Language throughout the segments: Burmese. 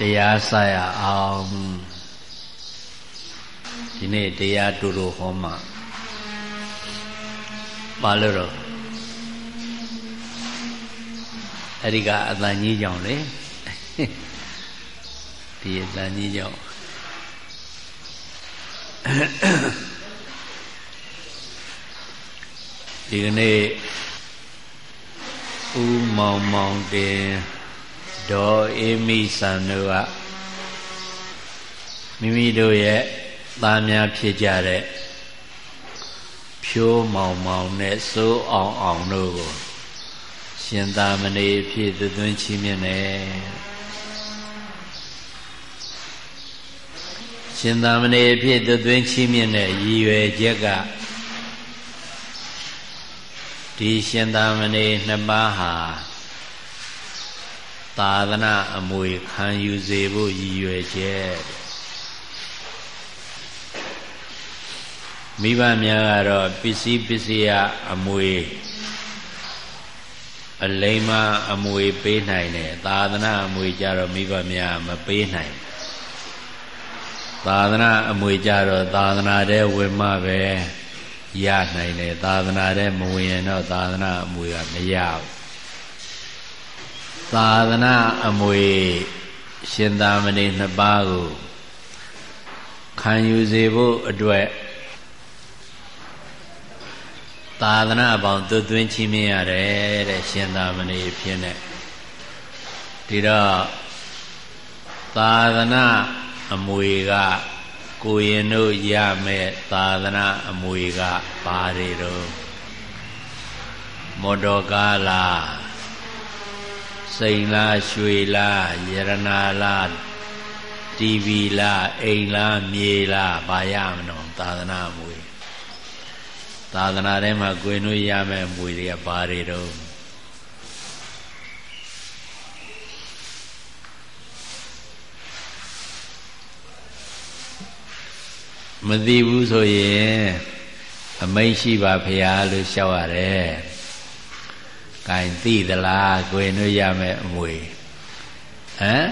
တရားစရအောင်ဒီနေ့တရားတူတူဟောမှာပါလို့တော့အဲ့ဒီကအတန်ကြီးကြောင့်လေဒီအတန်ကြီးကြောင့်ဒီကနေ့ဦးမောင်မောင်တင် ဒေါ်အေးမိဆန်တို့ကမိမိတို့ရဲ့သားများဖြစ်ကြတဲ့ဖြိုးမောင်မောင်နဲ့စိုးအောင်အောင်တို့ကိုရှင်သာမဏေဖြစ်သွင်းချီးမြှင့်တယ်ရှင်သာမဏေဖြစ်သွင်းချီးမြှင့်တဲ့ရည်ရွယ်ချက်ကဒီရှင်သာမဏေနှစ်ပါးဟာ သာသနာအမွေခံယူစေဖို့ရည်ရွယ်ချက်မိဘများကတော့ပစ္စည်းပစ္စယအမွေအလိမ္မာအမွေပေးနိုင်တယ်သာသနာအမွေကြတော့မိဘများမပေးနိုင်သာသနာအမွေကြတော့သာသနာတဲ့ဝင်မှပဲရနိုင်တယ်သာသနာတဲ့မဝင်ရင်တော့သာသနာအမွေကမရဘူး သာသနာအမွေရှင်သာမဏေနှစ်ပါးကိုခံယူစေဖို့အတွက်သာသနာပေါင်းသွသွင်းချီးမြှင့်ရတယ်တဲ့ရှင်သာမဏေဖြစ်နေဒီတော့သာသနာအမွေကကိုရင်တို့ရမဲ့သာသနာအမွေကဘာတွေတော့မော်တော်ကားလား စိန်လားရွှေလားယရနာလားတီဗီလားအိမ်လားမြေလားဘာရမလို့သာသနာအမွေသာသနာထဲမှာကိုရင်တို့ရမဲ့အမွေတွေကဘာတွေတော့မသိဘူးဆိုရင်အမိန့်ရှိပါဖရာလို့လျှောက်ရတယ်။ ကိုင်သိသလားကိုယ်တို့ရမယ်အမွေဟမ်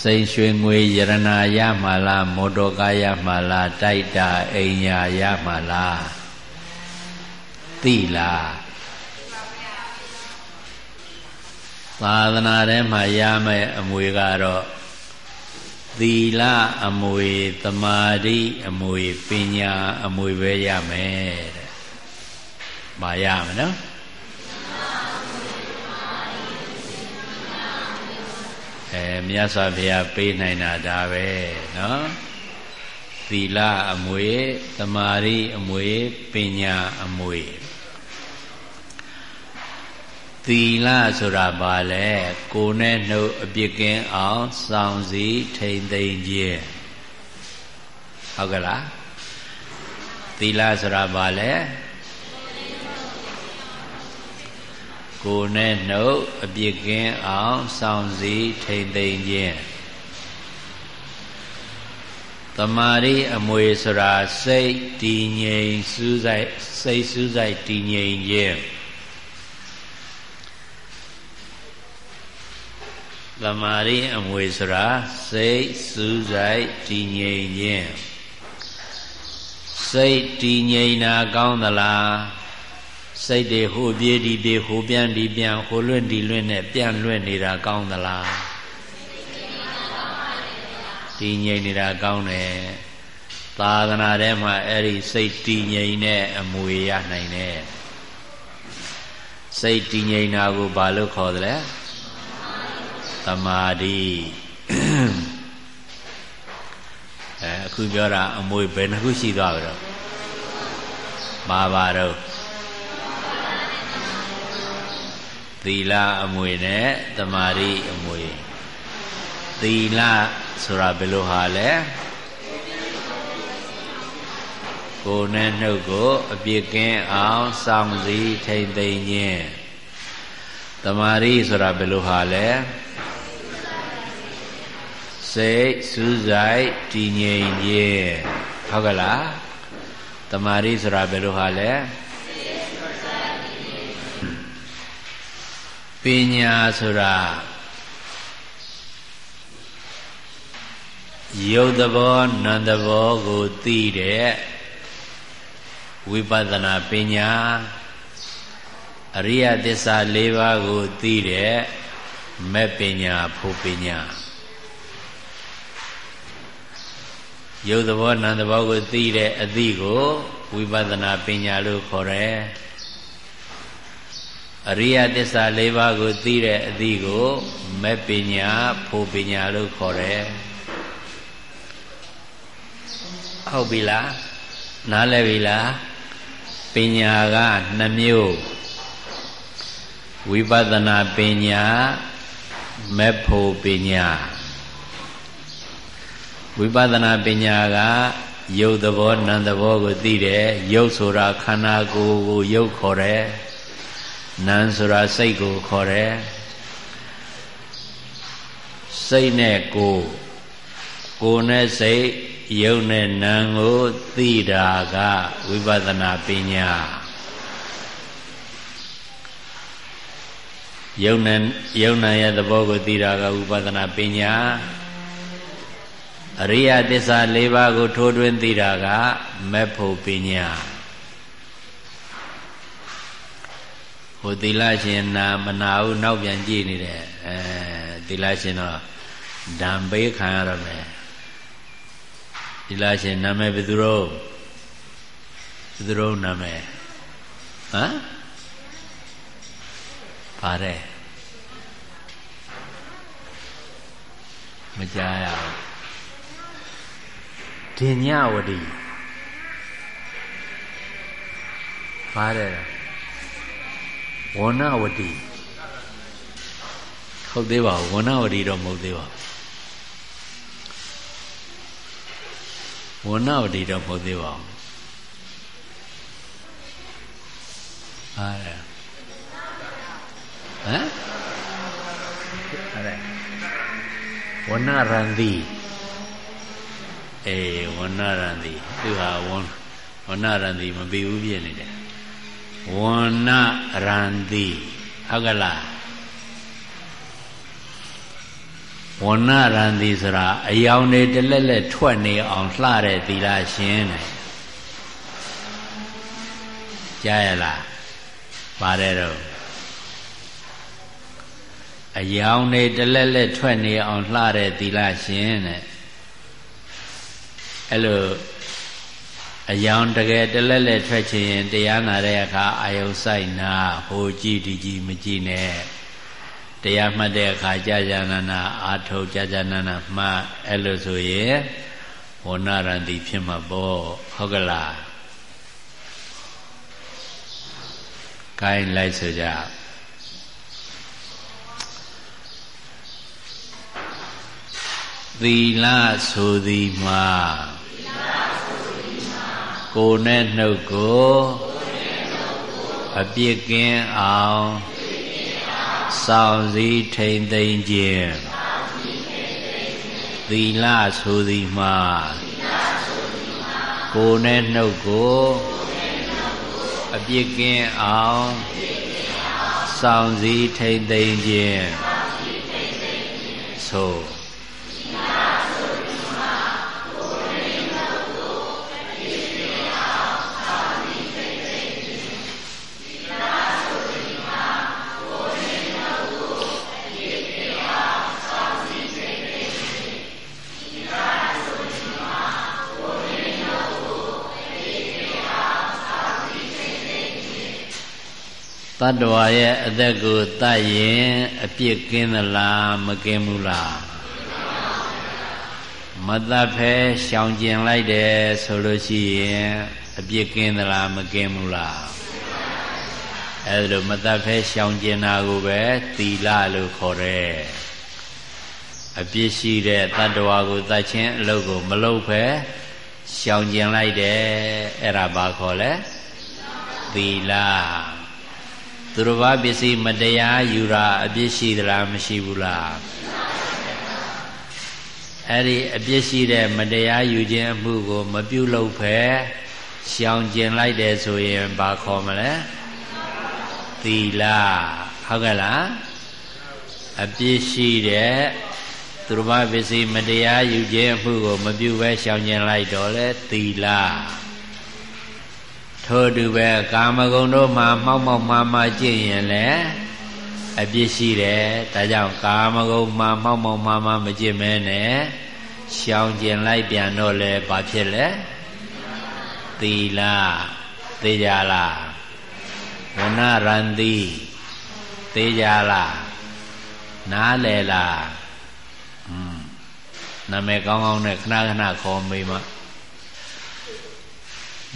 စိန်ရွှေငွေယရနာရမှာလားမော်တော်ကားရမှာလားတိုက်တာအိမ်ညာရမှာလားသိလားသာသနာထဲမှာရမယ်အမွေကတော့သီလအမွေသမာဓိအမွေပညာအမွေပဲရမယ်တဲ့။မာရမယ်နော်။ အဲမြတ်စွာဘုရားပေးနိုင်တာဒါပဲနော်။သီလအမွေသမာဓိအမွေပညာအမွေသီလဆိုတာဘာလဲကိုယ်နဲ့နှုတ်အပြစ်ကင်းအောင်စောင့်စည်းထိန်သိမ်းခြင်းဟုတ်ကလားသီလဆိုတာဘာလဲ ကိုယ်နဲ့နှုတ်အပြစ်ကင်းအောင်စောင့်စည်းထိန်သိမ်းခြင်းတမာရီအမွေဆိုတာစိတ်တည်ငြိမ်စူးစိုက်စိတ်စူးစိုက်တည်ငြိမ်ခြင်းသမာဓိအမွေဆိုတာစိတ်စူးစိုက်တည်ငြိမ်ခြင်းစိတ်တည်ငြိမ်တာကောင်းသလား စိတ်တွေဟိုပြေးဒီပြေးဟိုပြန်ဒီပြန်ဟိုလွင့်ဒီလွင့်နဲ့ပြန်လွင့်နေတာကောင်းသလားတည်ငြိမ်နေတာကောင်းတယ်သာသနာထဲမှာအဲ့ဒီစိတ်တည်ငြိမ်တဲ့အမွေရနိုင်တယ်စိတ်တည်ငြိမ်တာကိုဘာလို့ခေါ်သလဲသမာဓိအဲအခုပြောတာအမွေဘယ်နှခုရှိသွားပြီတော့ပါပါတော့ သီလအမွေနဲ့သမာဓိအမွေသီလဆိုတာဘယ်လိုဟာလဲကိုယ်နဲ့နှုတ်ကို အပြစ်ကင်းအောင်စောင့်စည်းထိမ့်သိမ့်ခြင်းတမာရီဆိုတာဘယ်လိုဟာလဲစိတ်စူးစိုက်တည်ငြိမ်ခြင်းဟုတ်ကလားတမာရီဆိုတာဘယ်လိုဟာလဲ ပညာဆိုတာရုပ်သဘောနာမ်သဘောကိုသိတဲ့ဝိပဿနာပညာအရိယသစ္စာ၄ပါးကိုသိတဲ့မဲ့ပညာဖို့ပညာရုပ်သဘောနာမ်သဘောကိုသိတဲ့အသိကိုဝိပဿနာပညာလို့ခေါ်တယ် အရိယသစ္စာ၄ပါးကိုသိတဲ့အသိကိုမဲ့ပညာဖို့ပညာလို့ခေါ်တယ်ဟုတ်ပြီလားနားလည်ပြီလားပညာကနှမျိုးဝိပဿနာပညာမဲ့ဖို့ပညာဝိပဿနာပညာကယုတ်သဘောနံသဘောကိုသိတယ်ယုတ်ဆိုတာခန္ဓာကိုယ်ကိုယုတ်ခေါ်တယ် နံဆိုတာစိတ်ကိုခေါ်တယ်စိတ်နဲ့ကိုယ်ကိုယ်နဲ့စိတ်ယုတ်နဲ့နံကိုသိတာကဝိပဿနာပညာယုံနဲ့ယုံနာရဲ့သဘောကိုသိတာကဝိပဿနာပညာအရိယသစ္စာ၄ပါးကိုထိုးထွင်းသိတာကမက်ဖို့ပညာ ဟိုသီလရှင်နာမနာဘူးနောက်ပြန်ကြည့်နေတယ်အဲသီလရှင်တော့ဓမ္ပေးခံရရမယ်သီလရှင်နာမည်ဘယ်သူတော့ဘယ်သူတော့နာမည်ဟမ်ပါတယ်မကြားရဘူးဒင်ညဝတိပါတယ် ဝဏဝတိဟုတ်သေးပါဘူးဝဏဝတိတော့မဟုတ်သေးပါဘူးဝဏဝတိတော့မဟုတ်သေးပါဘူးပါတယ်ဟမ်အဲ့ဝဏရန္တိအေးဝဏရန္တိသူဟာဝဏဝဏရန္တိမပြီးဘူးဖြစ်နေတယ် ဝဏရန္တိဟုတ်ကလားဝဏရန္တိဆိုတာအယောင်တွေတလက်လက်ထွက်နေအောင်လှတဲ့သီလရှင်တယ်ကြားရလားပါတယ်တော့အယောင်တွေတလက်လက်ထွက်နေအောင်လှတဲ့သီလရှင်တဲ့အဲ့လို အယောင်တကယ်တလက်လက်ထွက်ချင်ရင်တရားနာတဲ့အခါအာယုစိုက်နာဟိုကြည့်ဒီကြည့်မကြည့်နဲ့တရားမှတ်တဲ့အခါကြာကြာနာနာအာထုတ်ကြာကြာနာနာမှအဲ့လိုဆိုရင်ဝဏရန္တိဖြစ်မှာပေါ့ဟုတ်ကလားကိုင်းလိုက်ဆိုကြသီလဆိုသည်မှာ ကိုယ်နဲ့နှုတ်ကိုအပြစ်ကင်းအောင်စောင့်စည်းထိန်သိမ်းခြင်းသီလဆိုသည်မှာကိုယ်နဲ့နှုတ်ကိုအပြစ်ကင်းအောင်စောင့်စည်းထိန်သိမ်းခြင်းဆို တတ္တဝါရဲ့အသက်ကိုတတ်ရင်အပြစ်ကင်းသလားမကင်းဘူးလားမတတ်ဖဲရှောင်ကျင်လိုက်တယ်ဆိုလို့ရှိရင်အပြစ်ကင်းသလားမကင်းဘူးလားအဲဒါလိုမတတ်ဖဲရှောင်ကျင်တာကိုပဲသီလလို့ခေါ်တယ်အပြစ်ရှိတဲ့တတ္တဝါကိုတတ်ခြင်းအလုပ်ကိုမလုပ်ဖဲရှောင်ကျင်လိုက်တယ်အဲ့ဒါဘာခေါ်လဲသီလ သူတော်ဘာပစ္စည်းမတရားယူတာအပြစ်ရှိသလားမရှိဘူးလားအဲ့ဒီအပြစ်ရှိတဲ့မတရားယူခြင်းအမှုကို မပြုလုပ်ဖဲရှောင်ကျင်လိုက်တယ်ဆိုရင်ဘာခေါ်မလဲသီလဟုတ်ကဲ့လားအပြစ်ရှိတဲ့တသူတော်ဘာပစ္စည်းမတရားယူခြင်းအမှုကို မပြုဘဲရှောင်ကျင်လိုက်တော့လေသီလ ထို့တူပဲကာမဂုဏ်တို့မှာမှောက်မှောက်မှားမှားကျင့်ရင်လည်းအပြစ်ရှိတယ်ဒါကြောင့်ကာမဂုဏ်မှာမှောက်မှောက်မှားမှားမကျင့်မဲနဲ့ရှောင်ကျင်လိုက်ပြန်တော့လေဘာဖြစ်လဲသီလသိကြလားဝဏရန္တိသိကြလားနားလေလားอืมနာမည်ကောင်းကောင်းနဲ့ခဏခဏခေါ်မိမ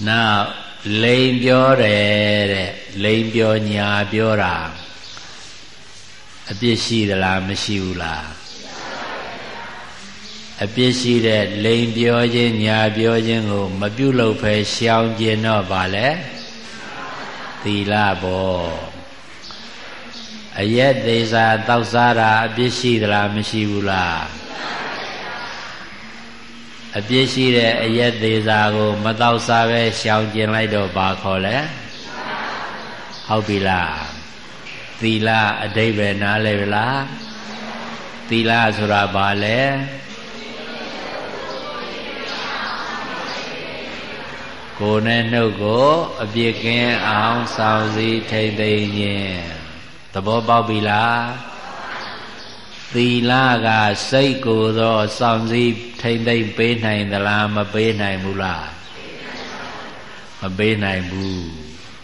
နောက် လိန်ပြောတယ်တဲ့လိန်ပြောညာပြောတာအပြစ်ရှိသလားမရှိဘူးလားအပြစ်ရှိတဲ့လိန်ပြောခြင်းညာပြောခြင်းကို မပြုတ်လို့ဖဲရှောင်ကျင်တော့ဗာလဲသီလဘောအရက်သေးစာတောက်စားတာအပြစ်ရှိသလားမရှိဘူးလား အပြစ်ရှိတဲ့အရက်သေးစာကို မတောက်စားပဲရှောင်ကျင်လိုက်တော့ဘာခေါ်လဲဟုတ်ပြီလားသီလအတိဘယ်နားလဲလားသီလဆိုတာဘာလဲကိုယ်နဲ့နှုတ်ကို အပြစ်ကင်းအောင်စောင့်စည်းထိမ့်သိမ်းခြင်းသဘောပေါက်ပြီလား သီလကစိတ်ကိုယ်သောစောင့်စည်းထိမ့်သိမ့်ပေးနိုင်သလားမပေးနိုင်ဘူးလားမပေးနိုင်ဘူး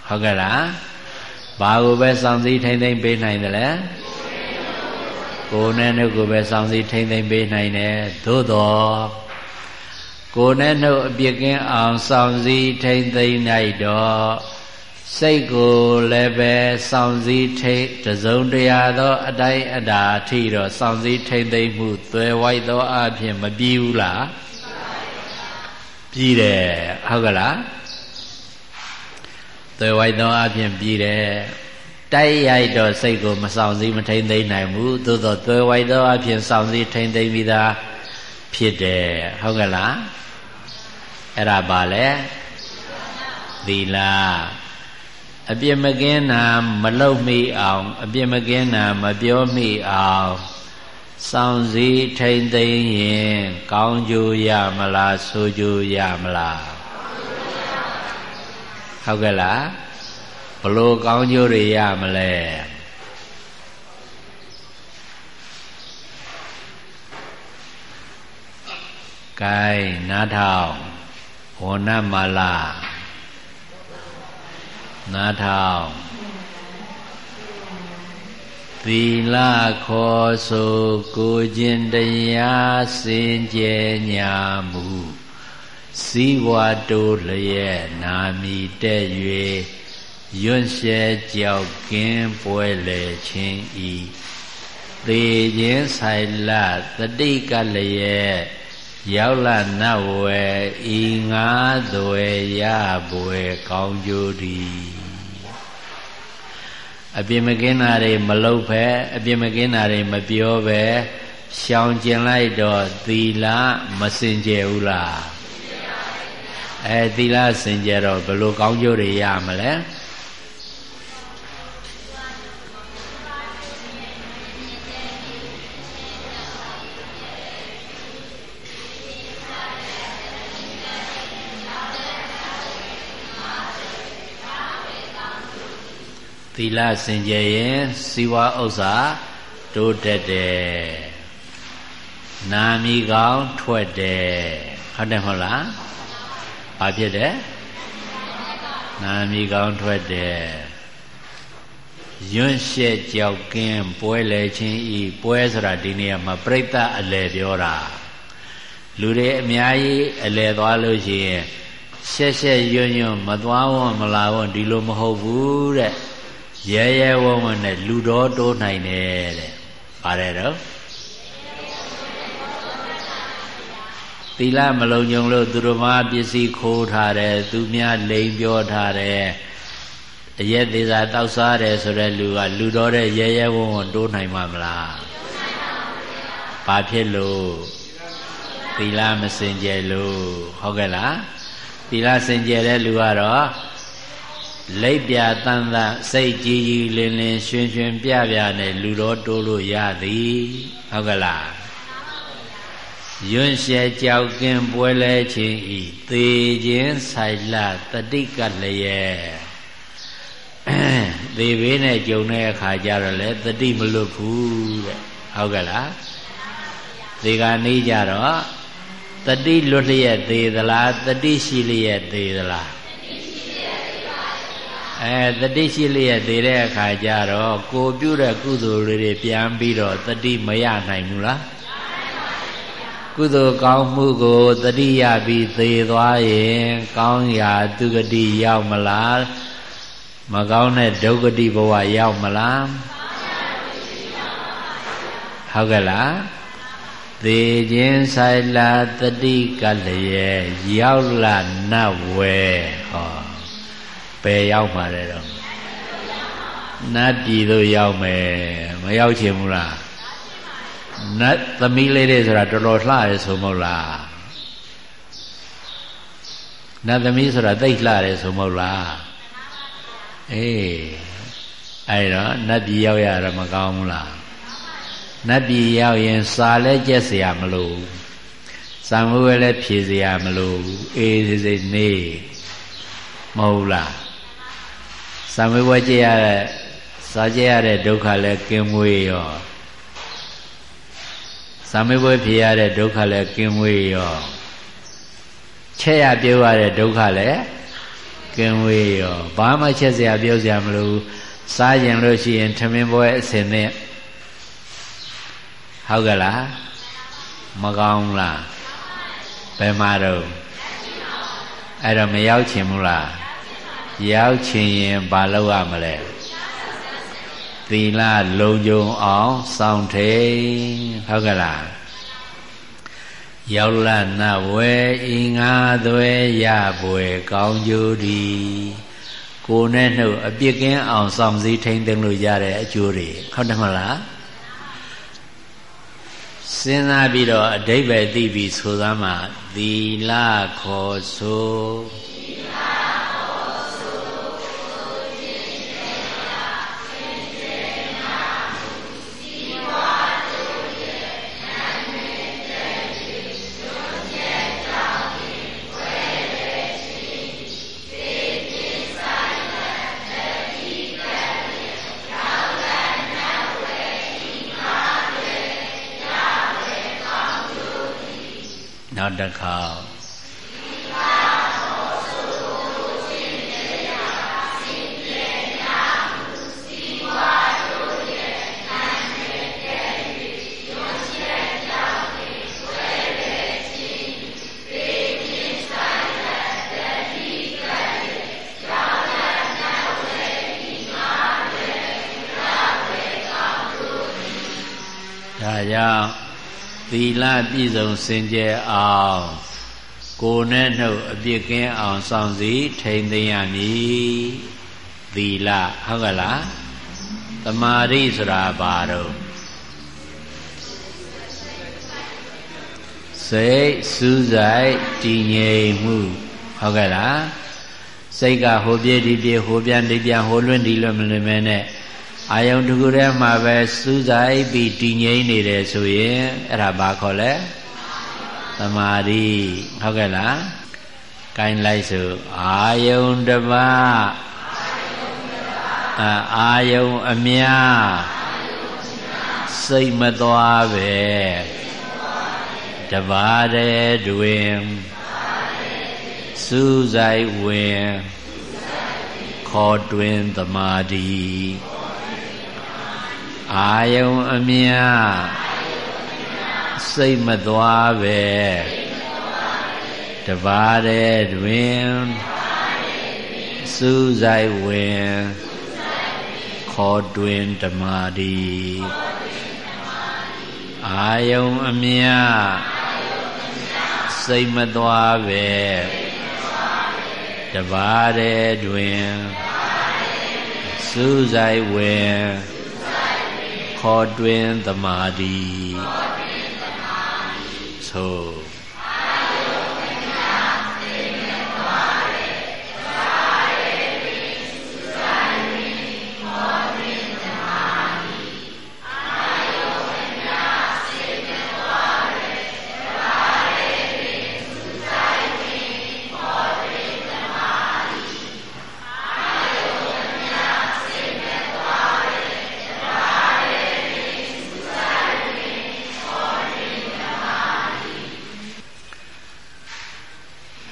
ဟုတ်ကဲ့လားဘာကိုပဲစောင့်စည်းထိမ့်သိမ့်ပေးနိုင်တယ်လဲကိုယ်နဲ့နှုတ်ကိုပဲစောင့်စည်းထိမ့်သိမ့်ပေးနိုင်တယ်သို့တော်ကိုယ်နဲ့နှုတ်အပြစ်ကင်းအောင်စောင့်စည်းထိမ့်သိမ့်နိုင်တော့ စိတ်ကိုလည်းပဲစောင့်စည်းထိတ်တစုံတရာသောအတိုင်းအတာအထိတော့စောင့်စည်းထိတ်သိမ့်မှုသွယ်ဝိုက်သောအဖြစ်မပြီးဘူးလားပြီးတယ်ဟုတ်ကလားသွယ်ဝိုက်သောအဖြစ်ပြီးတယ်တိုက်ရိုက်တော့စိတ်ကိုမဆောင်စည်းမထိန်သိမ့်နိုင်ဘူးသို့သောသွယ်ဝိုက်သောအဖြစ်ဆောင်စည်းထိန်သိမ့်ပြီးသားဖြစ်တယ်ဟုတ်ကလားအဲ့ဒါပါလေသီလ အပြစ်မကင်းတာမလုံမိအောင် အပြစ်မကင်းတာမပြောမိအောင်စောင့်စည်းထိမ့်သိမ်းရင်ကောင်းကျိုးရမလားဆိုးကျိုးရမလားဟုတ်ကဲ့လားဘလို့ကောင်းကျိုးတွေရမလဲကဲနားထောင်ဝဏမလာ နားထောင်သီလခေါ်ဆိုကိုခြင်းတရားစင်ကြယ်ညာမူစီဝါတိုးလျက်နာမီတဲ့၍ရွန့်ရှဲကြောက်ကင်းပွဲလေချင်းဤသေခြင်းဆိုင်လတတိကလျက်ရောက်လာနတ်ဝယ်ဤငါသွယ်ရပွယ်ကောင်းကြိုးသည် အပြစ်မကင်းတာတွေမလုပ်ဖဲအပြစ်မကင်းတာတွေမပြောပဲရှောင်ကျင်လိုက်တော့သီလမစင်ကြယ်ဘူးလားအဲသီလစင်ကြယ်တော့ဘယ်လိုကောင်းကျိုးတွေရမလဲ လစင်ကြယ်ရင်စီဝါဥစ္စာတိုးတက်တယ်နာမီကောင်းထွက်တယ်ဟုတ်တယ်မဟုတ်လားဘာဖြစ်တယ်နာမီကောင်းထွက်တယ်ရွန့်ရှက်ကြောက်ကင်းပွဲလေချင်းဤပွဲဆိုတာဒီနေရာမှာပြိဿအလယ်ပြောတာလူတွေအများကြီးအလယ်သွားလို့ရှိရင်ရှက်ရှက်ရွံ့ရွံ့မသွားဝမလာဝဒီလိုမဟုတ်ဘူးတဲ့ ရဲရဲဝံ့ဝံ့နဲ့လူတော်တိုးနိုင်တယ်တဲ့ပါတယ်တော့သီလမလုံးုံလို့သူတို့မှပစ္စည်းခိုးထားတယ်သူများလိန်ပြောထားတယ်အရက်သေးစာတောက်စားတယ်ဆိုတဲ့လူကလူတော်တဲ့ရဲရဲဝံ့ဝံ့တိုးနိုင်မှာမလားဘာဖြစ်လို့သီလမစင်ကြယ်လို့ဟုတ်ကဲ့လားသီလစင်ကြယ်တဲ့လူကတော့ လိပ်ပြတန်တစိတ်ကြည်ကြည်လင်လင်ရွှင်ရွှင်ပြပြနဲ့လူတော်တိုးလို့ရသည်ဟုတ်ကလားယွန်းရှဲကြောက်ကင်းပွဲလဲခြင်းဤသေခြင်းဆိုင်လတတိကလျက်သေဘေးနဲ့ကြုံတဲ့အခါကျတော့လေတတိမလွတ်ဘူးတဲ့ဟုတ်ကဲ့လားဒီကနေကြတော့တတိလွတ်လျက်သေးသလားတတိရှိလျက်သေးသလား အဲတတိရှိလျက်သေးတဲ့အခါကျတော့ကိုပြုတဲ့ကုသိုလ်တွေပြန်ပြီးတော့တတိမရနိုင်ဘူးလားကုသိုလ်ကောင်းမှုကိုတတိယပြီးသေသွားရင်ကောင်းရာသူဂတိရောက်မလားမကောင်းတဲ့ဒုက္ခတိဘဝရောက်မလားဟုတ်ကဲ့လားသေခြင်းဆိုင်လာတတိကလျက်ရောက်လာနတ်ဝဲဟော ပယ်ရောက်မှာလေတော့နတ်ပြည်သို့ရောက်မယ်မရောက်ချင်ဘူးလားနတ်သမီးလေးတွေဆိုတာတော်တော်လှရဲဆိုမဟုတ်လားနတ်သမီးဆိုတာသိလှရဲဆိုမဟုတ်လားအေးအဲ့တော့နတ်ပြည်ရောက်ရတာမကောင်းဘူးလားနတ်ပြည်ရောက်ရင်စာလဲကြက်เสียမလို့စံမွေးလည်းဖြေเสียမလို့အေးစိစိနေမဟုတ်လား စံဝေဝကြည့်ရတဲ့စားကြရတဲ့ဒုက္ခလည်းကင်းမွေးရောစံဝေဝဖြစ်ရတဲ့ဒုက္ခလည်းကင်းမွေးရောချက်ရပြောရတဲ့ဒုက္ခလည်းကင်းဝေးရောဘာမှချက်စရာပြောစရာမလိုစားရင်လို့ရှိရင်ထမင်းပွဲအစင်နဲ့ဟုတ်ကလားမကောင်းလားဘယ်မှာတော့အဲ့တော့မရောက်ချင်ဘူးလား ရောက်ချင်ရင်ဘာလုပ်ရမလဲသီလလုံခြုံအောင်စောင့်ထိန်ဟုတ်ကလားရောက်လာနဝဲဤငါသွဲရပွေကောင်းကျိုးဒီကိုယ်နဲ့နှုတ်အပြစ်ကင်းအောင်စောင့်စည်းထိန်သိမ်းလို့ရတဲ့အကျိုးတွေဟုတ်တယ်မလားစဉ်းစားပြီးတော့အဓိပ္ပာယ်သိပြီဆိုသားမှာသီလခေါ်ဆိုနောက် တစ်ခေါက်ဒါကြောင့် သီလပြည့်စုံစင်ကြယ်အောင်ကိုယ်နဲ့နှုတ်အပြစ်ကင်းအောင်စောင့်စည်းထိန်သိမ်းရမည်သီလဟုတ်ကလားတမာရိဆိုတာဘာတော့စိတ်စူးစိုက်တည်ငြိမ်မှုဟုတ်ကဲ့လားစိတ်ကဟိုပြေးဒီပြေးဟိုပြန်ဒီပြန်ဟိုလွင့်ဒီလွင့်မလွင့်မဲနဲ့ အာယုံတစ်ခုတည်းမှာပဲစူးစိုက်ပြီးတည်ငြိမ်နေတယ်ဆိုရင်အဲ့ဒါဘာခေါ်လဲသမာဓိဟုတ်ကဲ့လားကိုင်းလိုက်ဆိုအာယုံတစ်ပါးအာယုံအမြစိတ်မသွားပဲတပါးတည်းတွင်စူးစိုက်ဝင်ခေါ်တွင်သမာဓိ အာယုံအမြစိတ်မသွားပဲတပါးတဲ့တွင်စူးစိုက်ဝင်ခေါ်တွင်ဓမ္မာဒီအာယုံအမြစိတ်မသွားပဲတပါးတဲ့တွင်စူးစိုက်ဝင် ခေါ်တွင်သမာဓိသို့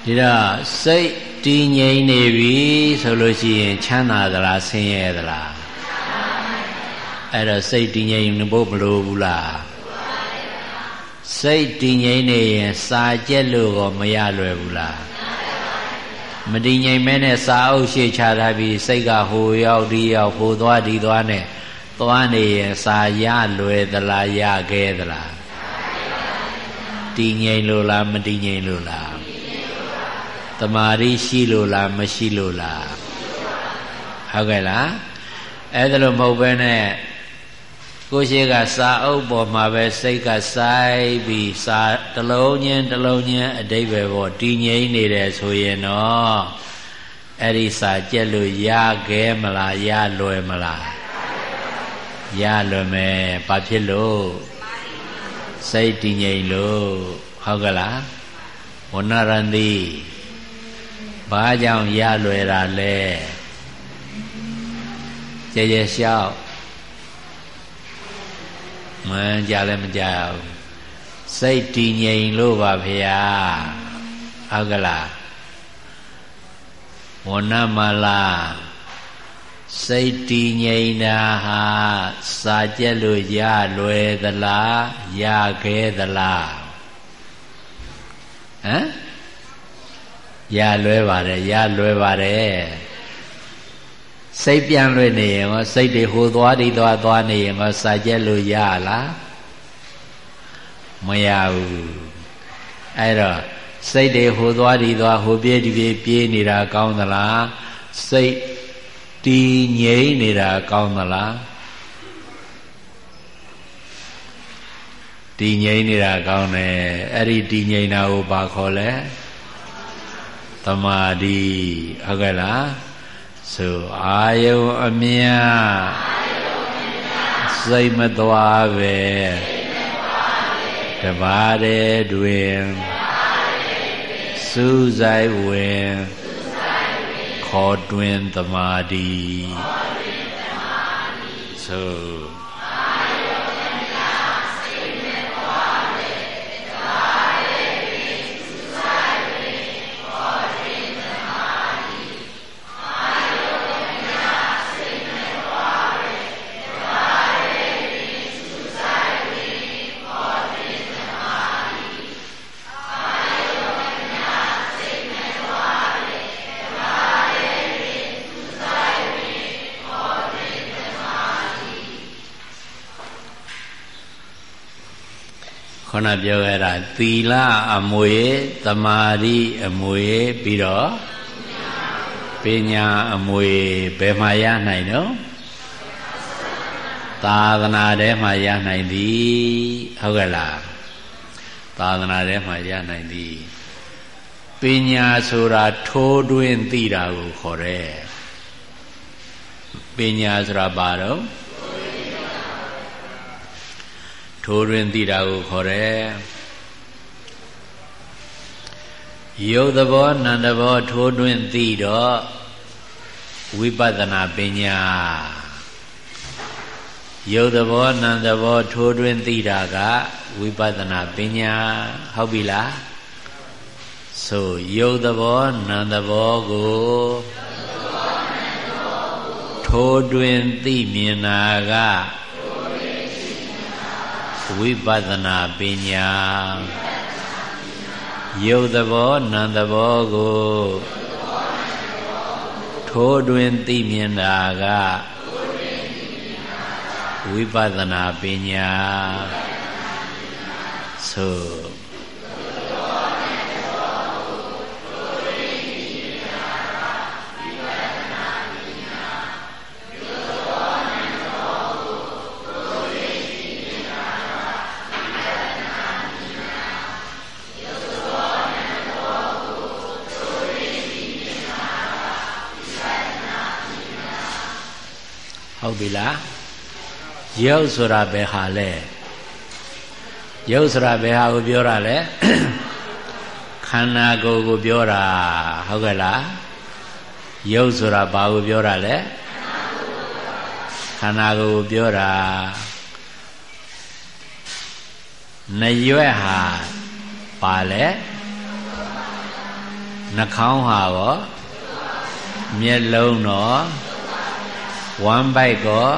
ဒီတော့စိတ်တည်ငြိမ်နေပြီဆိုလို့ရှိရင်ချမ်းသာသလားဆင်းရဲသလားအဲ့တော့စိတ်တည်ငြိမ်ဖို့မလိုဘူးလားစိတ်တည်ငြိမ်နေရင်စာကြက်လို့ကောမရလွယ်ဘူးလားမတည်ငြိမ်မဲနဲ့စာအုပ်ရှေ့ချထားပြီးစိတ်ကဟိုရောက်ဒီရောက်ဟိုသွားဒီသွားနဲ့သွားနေရင်စာရလွယ်သလားရခဲ့သလားတည်ငြိမ်လို့လားမတည်ငြိမ်လို့လား တမာရီရှိလို့လားမရှိလို့လားဟုတ်ကဲ့လားအဲ့ဒါလို့မဟုတ်ဘဲနဲ့ကိုရှိကစာအုပ်ပေါ်မှာပဲစိတ်ကစိုက်ပြီးစာတလုံးချင်းတလုံးချင်းအတိတ်ပဲပေါ့တည်ငြိမ်နေတယ်ဆိုရင်တော့အဲ့ဒီစာကြက်လို့ရခဲ့မလားရလွယ်မလားရလွယ်မယ်ဘာဖြစ်လို့စိတ်တည်ငြိမ်လို့ဟုတ်ကလားဝဏရန္တိ ဘာကြောင့်ရလွယ်တာလဲကြဲကြဲလျှောက်မန်းကြလည်းမကြဘူးစိတ်တည်ငြိမ်လို့ပါဗျာဟုတ်ကလားဝဏမလာစိတ်တည်ငြိမ်တာဟာစာကြက်လို့ရလွယ်သလားရခဲသလားဟမ် ရလွဲပါတယ်ရလွဲပါတယ်စိတ်ပြန်လွဲနေရင်ဟောစိတ်တွေဟိုသွားဒီသွားသွားနေရင်ဟောစာကြက်လို့ရလားမရဘူးအဲ့တော့စိတ်တွေဟိုသွားဒီသွားဟိုပြေးဒီပြေးပြေးနေတာကောင်းသလားစိတ်တည်ငြိမ်နေတာကောင်းသလားတည်ငြိမ်နေတာကောင်းတယ်အဲ့ဒီတည်ငြိမ်တာကိုဘာခေါ်လဲ သမာဓိဟုတ်ကဲ့လားဆိုအာယုံအမြစိတ်မသွားပဲတပါးတဲ့တွင်စူးဆိုင်ဝင်ခေါ်တွင်သမာဓိဆို ခုနပြောခဲ့တာသီလအမွေသမာဓိအမွေပြီးတော့ပညာအမွေဘယ်မှာရနိုင်တော့သာသနာထဲမှာရနိုင်သည်ဟုတ်ကဲ့လားသာသနာထဲမှာရနိုင်သည်ပညာဆိုတာထိုးတွင်းသိတာကိုခေါ်တယ်ပညာဆိုတာဘာတော့ ထိုးတွင်သိတာကိုခေါ်တယ်ယုတ်သဘောနံသဘောထိုးတွင်သိတော့ဝိပဿနာပညာယုတ်သဘောနံသဘောထိုးတွင်သိတာကဝိပဿနာပညာဟုတ်ပြီလားဆိုယုတ်သဘောနံသဘောကိုထိုးတွင်သိမြင်တာက ဝိပဿနာပညာယုတ်သဘောနံသဘောကိုထိုးတွင်သိမြင်တာကဝိပဿနာပညာသို့ ဟုတ်ပြီလားရုပ်ဆိုတာဘယ်ဟာလဲရုပ်ဆိုတာဘယ်ဟာကိုပြောတာလဲခန္ဓာကိုယ်ကိုပြောတာဟုတ်ကဲ့လားရုပ်ဆိုတာဘာကိုပြောတာလဲခန္ဓာကိုယ်ကိုပြောတာနရွက်ဟာပါလဲနှာခေါင်းဟာရောမျက်လုံးတော့ ဝမ်းပိုက်ကော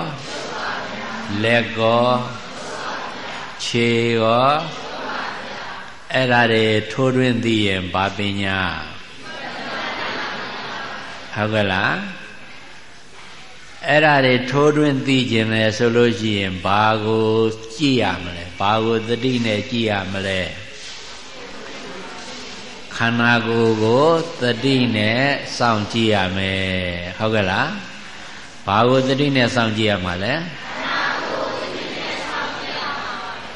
လက်ကောခြေရောအဲ့ဒါတွေထိုးတွင်းသိရင်ဘာပညာဟုတ်ကဲ့လားအဲ့ဒါတွေထိုးတွင်းသိခြင်းလဲဆိုလို့ရှိရင်ဘာကိုကြည့်ရမလဲဘာကိုသတိနဲ့ကြည့်ရမလဲခန္ဓာကိုယ်ကိုသတိနဲ့စောင့်ကြည့်ရမယ်ဟုတ်ကဲ့လား ဘာကိုသတိနဲ့စောင့်ကြည့်ရမှာလဲ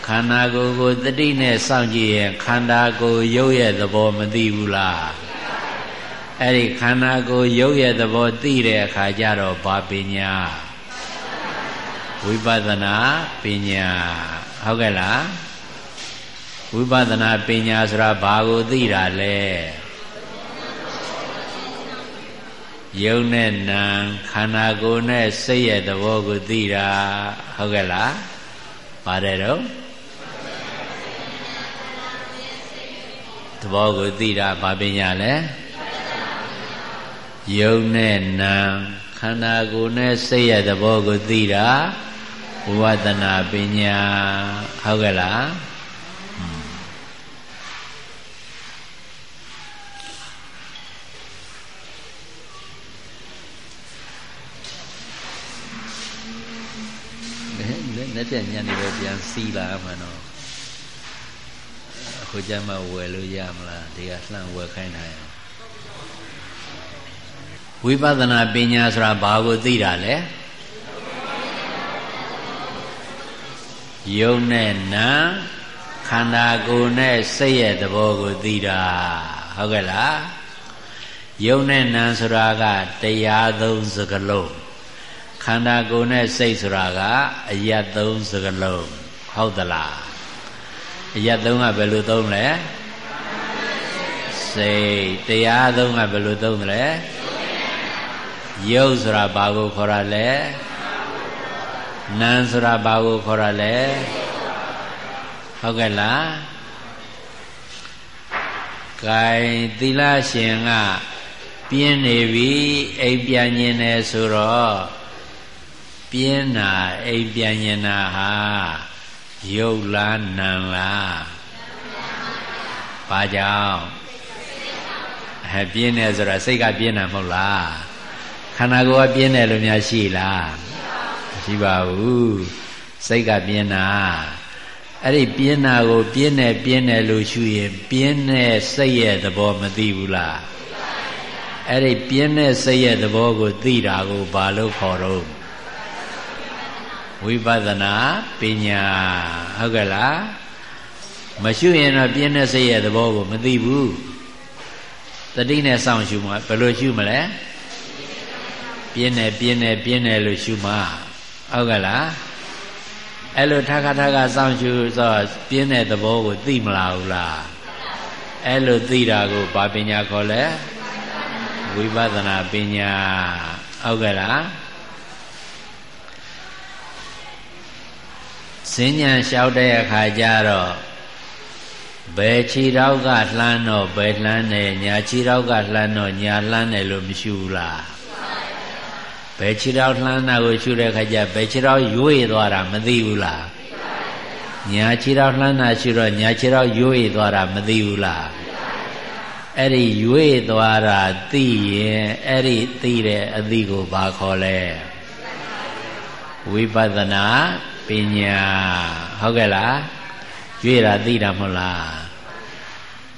ခန္ဓာကိုယ်ကိုသတိနဲ့စောင့်ကြည့်ရင်ခန္ဓာကိုယ်ရုပ်ရဲ့သဘောမသိဘူးလားအဲ့ဒီခန္ဓာကိုယ်ရုပ်ရဲ့သဘောသိတဲ့အခါကျတော့ဘာပညာဝိပဿနာပညာဟုတ်ကဲ့လားဝိပဿနာပညာဆိုတာဘာကိုသိတာလဲ ယုံနဲ့နာခန္ဓာကိုယ်နဲ့စိတ်ရဲ့သဘောကိုသိတာဟုတ်ကဲ့လားပါတယ်တော့သဘောကိုသိတာဘာပညာလဲယုံနဲ့နာခန္ဓာကိုယ်နဲ့စိတ်ရဲ့သဘောကိုသိတာဝိပဿနာပညာဟုတ်ကဲ့လား လက်ပြညနေပဲပြန်စီးလာမှတော့အခုကျမှဝယ်လို့ရမလားဒီကလှမ်းဝယ်ခိုင်းတာဝိပဿနာပညာဆိုတာဘာကိုသိတာလဲယုံနဲ့နာခန္ဓာကိုယ်နဲ့စိတ်ရဲ့သဘောကိုသိတာဟုတ်ကဲ့လားယုံနဲ့နာဆိုတာကတရားသုံးစကလုံး ခန္ဓာကိုယ်နဲ့စိတ်ဆိုတာကအယတ်သုံးစကလုံးဟုတ်သလားအယတ်သုံးကဘယ်လိုသုံးလဲစိတ်တရားသုံးကဘယ်လိုသုံးလဲယုတ်ဆိုတာဘာကိုခေါ်ရလဲနာမ်ဆိုတာဘာကိုခေါ်ရလဲဟုတ်ကဲ့လားဂိုင်သီလရှင်ကပြင်းနေပြီအိမ်ပြန်ញင်တယ်ဆိုတော့ ပြင်းတာအိမ်ပြန်ញင်တာဟာယုတ်လားနာမ်လားဘာကြောင့်ဟဲ့ပြင်းနေဆိုတာစိတ်ကပြင်းတာမဟုတ်လားခန္ဓာကိုယ်ကပြင်းတယ်လို့များရှိလားမရှိပါဘူးစိတ်ကပြင်းတာအဲ့ဒီပြင်းတာကိုပြင်းတယ်ပြင်းတယ်လို့ရှုရင်ပြင်းတဲ့စိတ်ရဲ့သဘောမသိဘူးလားအဲ့ဒီပြင်းတဲ့စိတ်ရဲ့သဘောကိုသိတာကိုဘာလို့ခေါ်တော့ ဝိပဿနာပညာဟုတ်ကဲ့လားမရှုရင်တော့ပြင်းတဲ့စိတ်ရဲ့သဘောကိုမသိဘူးတတိနဲ့စောင့်ရှုမှာဘယ်လိုရှုမလဲပြင်းတယ်ပြင်းတယ်ပြင်းတယ်လို့ရှုမှာဟုတ်ကဲ့လားအဲ့လိုထခါထခါစောင့်ရှုဆိုပြင်းတဲ့သဘောကိုသိမလားဘူးလားအဲ့လိုသိတာကိုဘာပညာခေါ်လဲဝိပဿနာပညာဟုတ်ကဲ့လား စဉ္ညာလျှောက်တဲ့အခါကျတော့ဘယ်ခြေထောက်ကလှမ်းတော့ဘယ်လှမ်းတယ်ညာခြေထောက်ကလှမ်းတော့ညာလှမ်းတယ်လို့မရှိဘူးလားဘယ်ခြေထောက်လှမ်းတာကိုရှုတဲ့အခါကျဘယ်ခြေထောက်ရွေ့သွားတာမသိဘူးလားညာခြေထောက်လှမ်းတာရှုတော့ညာခြေထောက်ရွေ့သွားတာမသိဘူးလားအဲ့ဒီရွေ့သွားတာသိရင်အဲ့ဒီသိတဲ့အသိကိုဘာခေါ်လဲဝိပဿနာ ပညာဟုတ်ကဲ့လားရွေ့တာသိတာမဟုတ်လား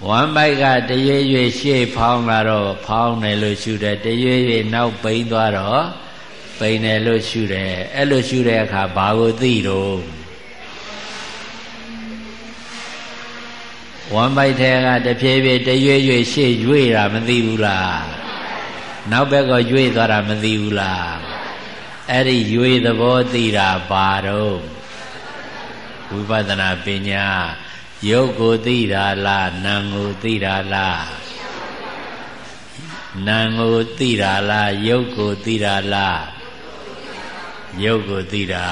ဝမ်းပိုက်ကတရွေ့ရွေ့ရှေ့ဖောင်းလာတော့ဖောင်းတယ်လို့ရှုတယ်တရွေ့ရွေ့နောက်ပိန်သွားတော့ပိန်တယ်လို့ရှုတယ်အဲ့လိုရှုတဲ့အခါဘာကိုသိတော့ဝမ်းပိုက်ထဲကတဖြည်းဖြည်းတရွေ့ရွေ့ရှေ့ရွေ့တာမသိဘူးလားနောက်ဘက်ကရွေ့သွားတာမသိဘူးလား အဲ့ဒီရွေသဘောသိတာဘာတော့ဝိပဿနာပညာရုပ်ကိုသိတာလားနာမ်ကိုသိတာလားနာမ်ကိုသိတာလားရုပ်ကိုသိတာလားရုပ်ကိုသိတာ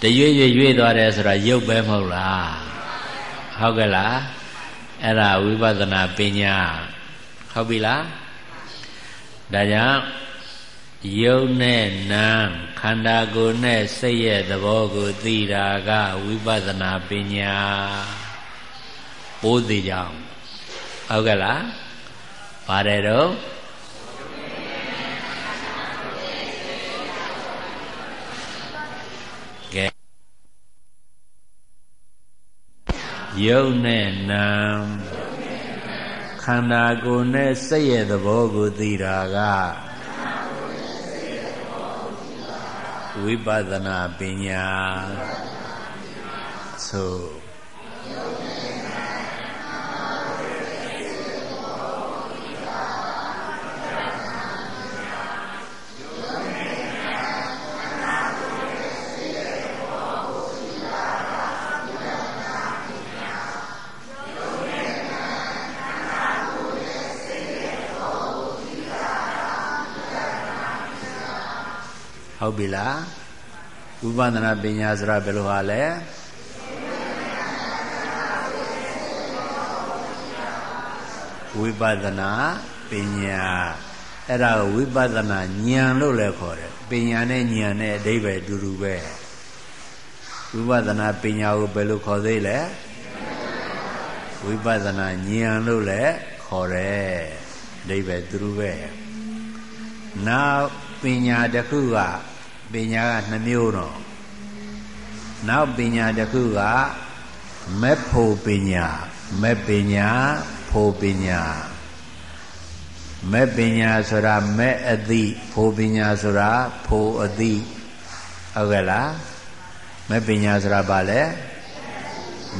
တရွေ့ရွေ့ရွေ့သွားတယ်ဆိုတာရုပ်ပဲမဟုတ်လားဟုတ်ကဲ့လားအဲ့ဒါဝိပဿနာပညာဟုတ်ပြီလားဒါကြောင့် ယုံနဲ့နာခန္ဓာကိုယ်နဲ့စိတ်ရဲ့သဘောကိုသိတာကဝိပဿနာပညာပိုးသေးကြောင်ဟုတ်ကဲ့လားပါတယ်တော့ကဲယုံနဲ့နာခန္ဓာကိုယ်နဲ့စိတ်ရဲ့သဘောကိုသိတာက ဝိပဿနာပညာသို့ ဟုတ်ပြီလားဝိပဿနာပညာဆိုတာဘယ်လိုဟာလဲဝိပဿနာပညာအဲ့ဒါကိုဝိပဿနာဉာဏ်လို့လည်းခေါ်တယ်ပညာနဲ့ဉာဏ်နဲ့အဓိပ္ပာယ်အတူတူပဲဝိပဿနာပညာကိုဘယ်လိုခေါ်သေးလဲဝိပဿနာဉာဏ်လို့လည်းခေါ်တယ်အဓိပ္ပာယ်တူတူပဲနောက်ပညာတစ်ခုက ပညာကနှမျိုးတော့နောက်ပညာတစ်ခုကမက်ဖို့ပညာမက်ပညာဖို့ပညာမက်ပညာဆိုတာမက်အသိဖို့ပညာဆိုတာဖို့အသိဟုတ်ကဲ့လားမက်ပညာဆိုတာဘာလဲ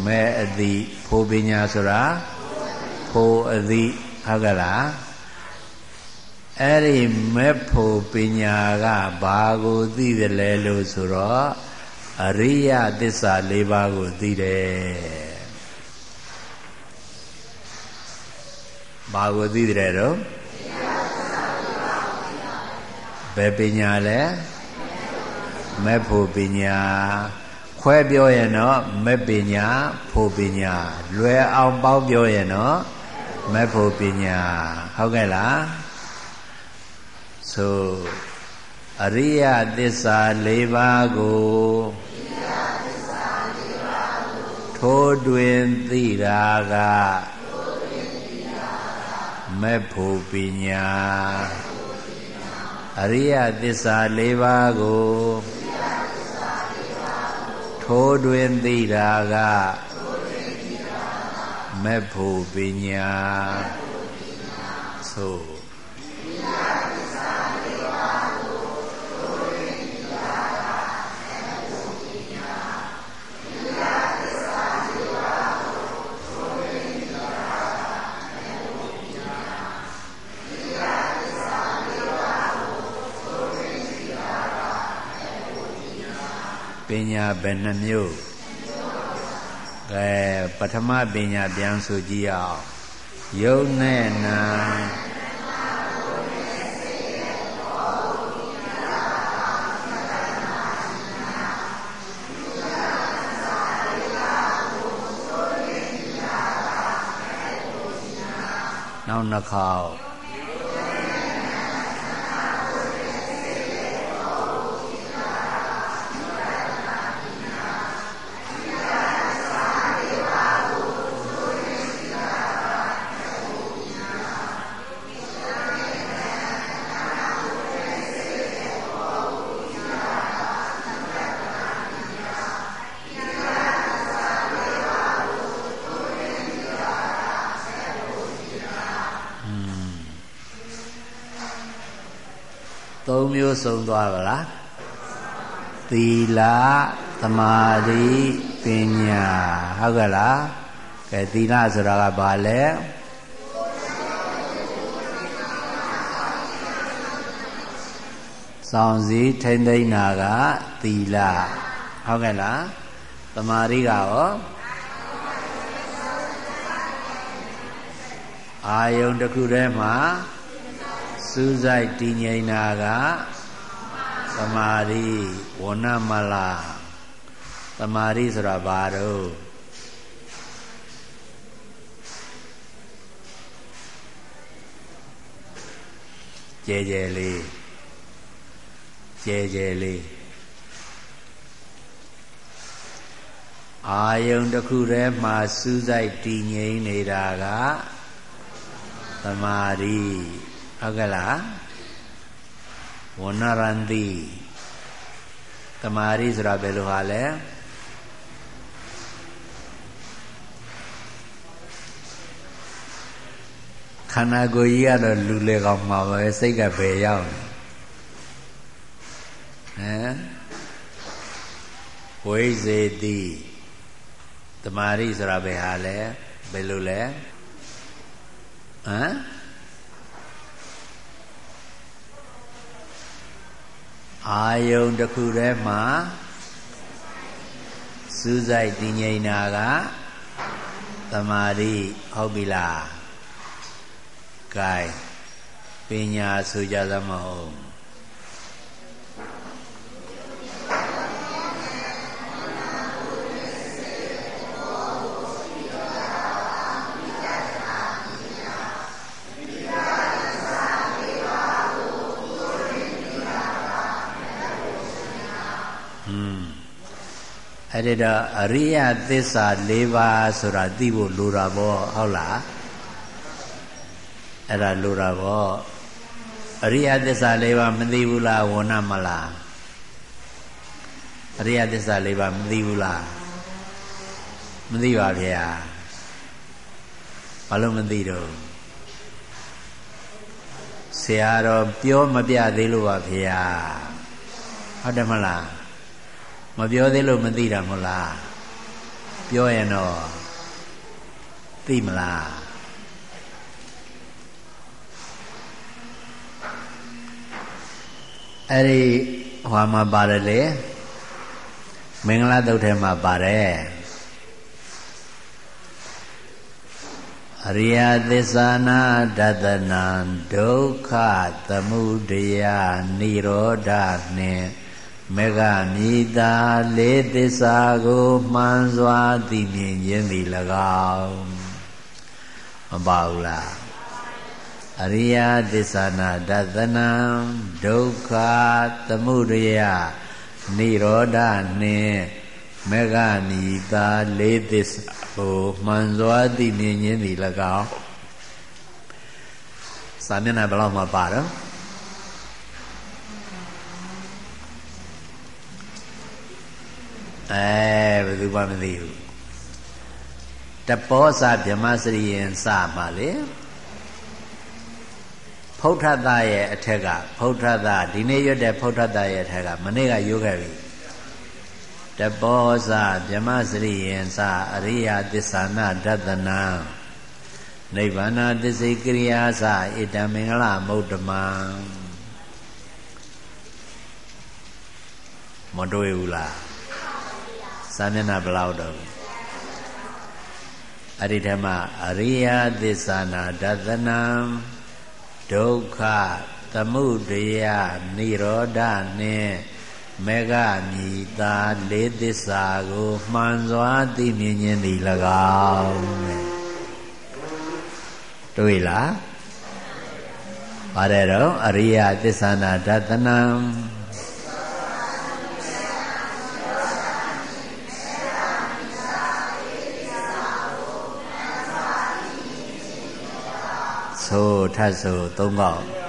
မဲအသိဖို့ပညာဆိုတာဖို့အသိဟုတ်ကဲ့လား အဲ့ဒီမဲ့ဖို့ပညာကဘာကိုသိတယ်လဲလို့ဆိုတော့အရိယသစ္စာ၄ပါးကိုသိတယ်ဘာကိုသိတယ်တော့ဘယ်ပညာလဲမဲ့ဖို့ပညာခွဲပြောရင်တော့မဲ့ပညာဖို့ပညာလွယ်အောင်ပေါင်းပြောရင်တော့မဲ့ဖို့ပညာဟုတ်ကဲ့လား ဆိုအရိယသစ္စာ၄ပါးကိုထိုးတွင်သိတာကမဲ့ဖို့ပညာအရိယသစ္စာ၄ပါးကိုထိုးတွင်သိတာကမဲ့ဖို့ပညာသို့ ညာဘယ်နှမျိုးကဲပထမပညာပြန်ဆိုကြည့်အောင်ယုံနဲ့နာနောက်နှစ်ခေါက် မျိုးစုံသွားပါလားသီလသမာဓိပညာဟုတ်ကဲ့လားကဲသီလဆိုတာကဘာလဲစောင့်စည်းထိမ့်သိမ့်တာကသီလဟုတ်ကဲ့လားသမာဓိကရောအာယုံတစ်ခုတည်းမှာစူးစိုက်တည်ငြိမ်တာက သမာဓိဝဏမလာသမာဓိဆိုတာဘာတော့ကျဲကျဲလေးကျဲကျဲလေးအာယုံတစ်ခုတည်းမှာစူးစိုက်တည်ငြိမ်နေတာကသမာဓိဟုတ်ကဲ့လား ဝဏရန္တိသမာဓိဆိုတာဘယ်လိုဟာလဲခန္ဓာကိုယ်ကြီးကတော့လူလေကောင်မှာပဲစိတ်ကဘယ်ရောက်ဟမ်ဝိဇေတိတမာရိဆိုတာဘယ်ဟာလဲဘယ်လိုလဲဟမ် အာယုံတစ်ခုတည်းမှာစူးစိုက်တည်ငြိမ်တာကတမာရိဟုတ်ပြီလား gain ပညာဆိုကြသမဟုတ် အဲ့ဒီတော့အရိယသစ္စာ၄ပါးဆိုတာသိဖို့လိုတာပေါ့ဟုတ်လားအဲ့ဒါလိုတာပေါ့အရိယသစ္စာ၄ပါးမသိဘူးလားဝဏမလားအရိယသစ္စာ၄ပါးမသိဘူးလားမသိပါဗျာဘာလို့မသိတော့ဆရာတော်ပြောမပြသေးလို့ပါဗျာဟုတ်တယ်မလား မပြောသေးလို့မသိတာမဟုတ်လားပြောရင်တော့သိမလားအဲ့ဒီဟွာမှာပါတယ်လေမင်္ဂလာတုတ်ထဲမှာပါတယ်အရိယသစ္စာနာဒသနာဒုက္ခသမုဒယនិရောဓနှင့် မေဃမိတာလေးသစ္စာကိုမှန်စွာသိမြင်ခြင်းသည်၎င်းမပါဘူးလားအရိယသစ္စာနာတသနံဒုက္ခသမုဒယនិရောဓနှင့်မေဃမိတာလေးသစ္စာကိုမှန်စွာသိမြင်ခြင်းသည်၎င်းစာမျက်နှာဘယ်လောက်မှပါတော့ အဲဘယ်သူမှမသိဘူးတပောစာဗြဟ္မစရိယင်စမှာလေဖုဋ္ဌတရဲ့အထက်ကဖုဋ္ဌတဒီနေ့ရွတ်တဲ့ဖုဋ္ဌတရဲ့အထက်ကမနေ့ကရွတ်ခဲ့ပြီတပောစာဗြဟ္မစရိယင်စအရိယသစ္ဆာနာဒသနာနိဗ္ဗာန်သစ္စေကရိယာစဣတံမင်္ဂလမௌတ္တမံမတွေ့ဘူးလား စာမျက်နှာဘယ်လောက်တော့အဲ့ဒီထဲမှာအရိယသစ္စာနာဒသနံဒုက္ခသမုဒယនិရောဓနှင့်မေဃမြည်သာလေးသစ္စာကိုမှန်စွာသိမြင်ခြင်းသည်၎င်းတွေ့လားပါတယ်တော့အရိယသစ္စာနာဒသနံ ဆိုထပ်ဆို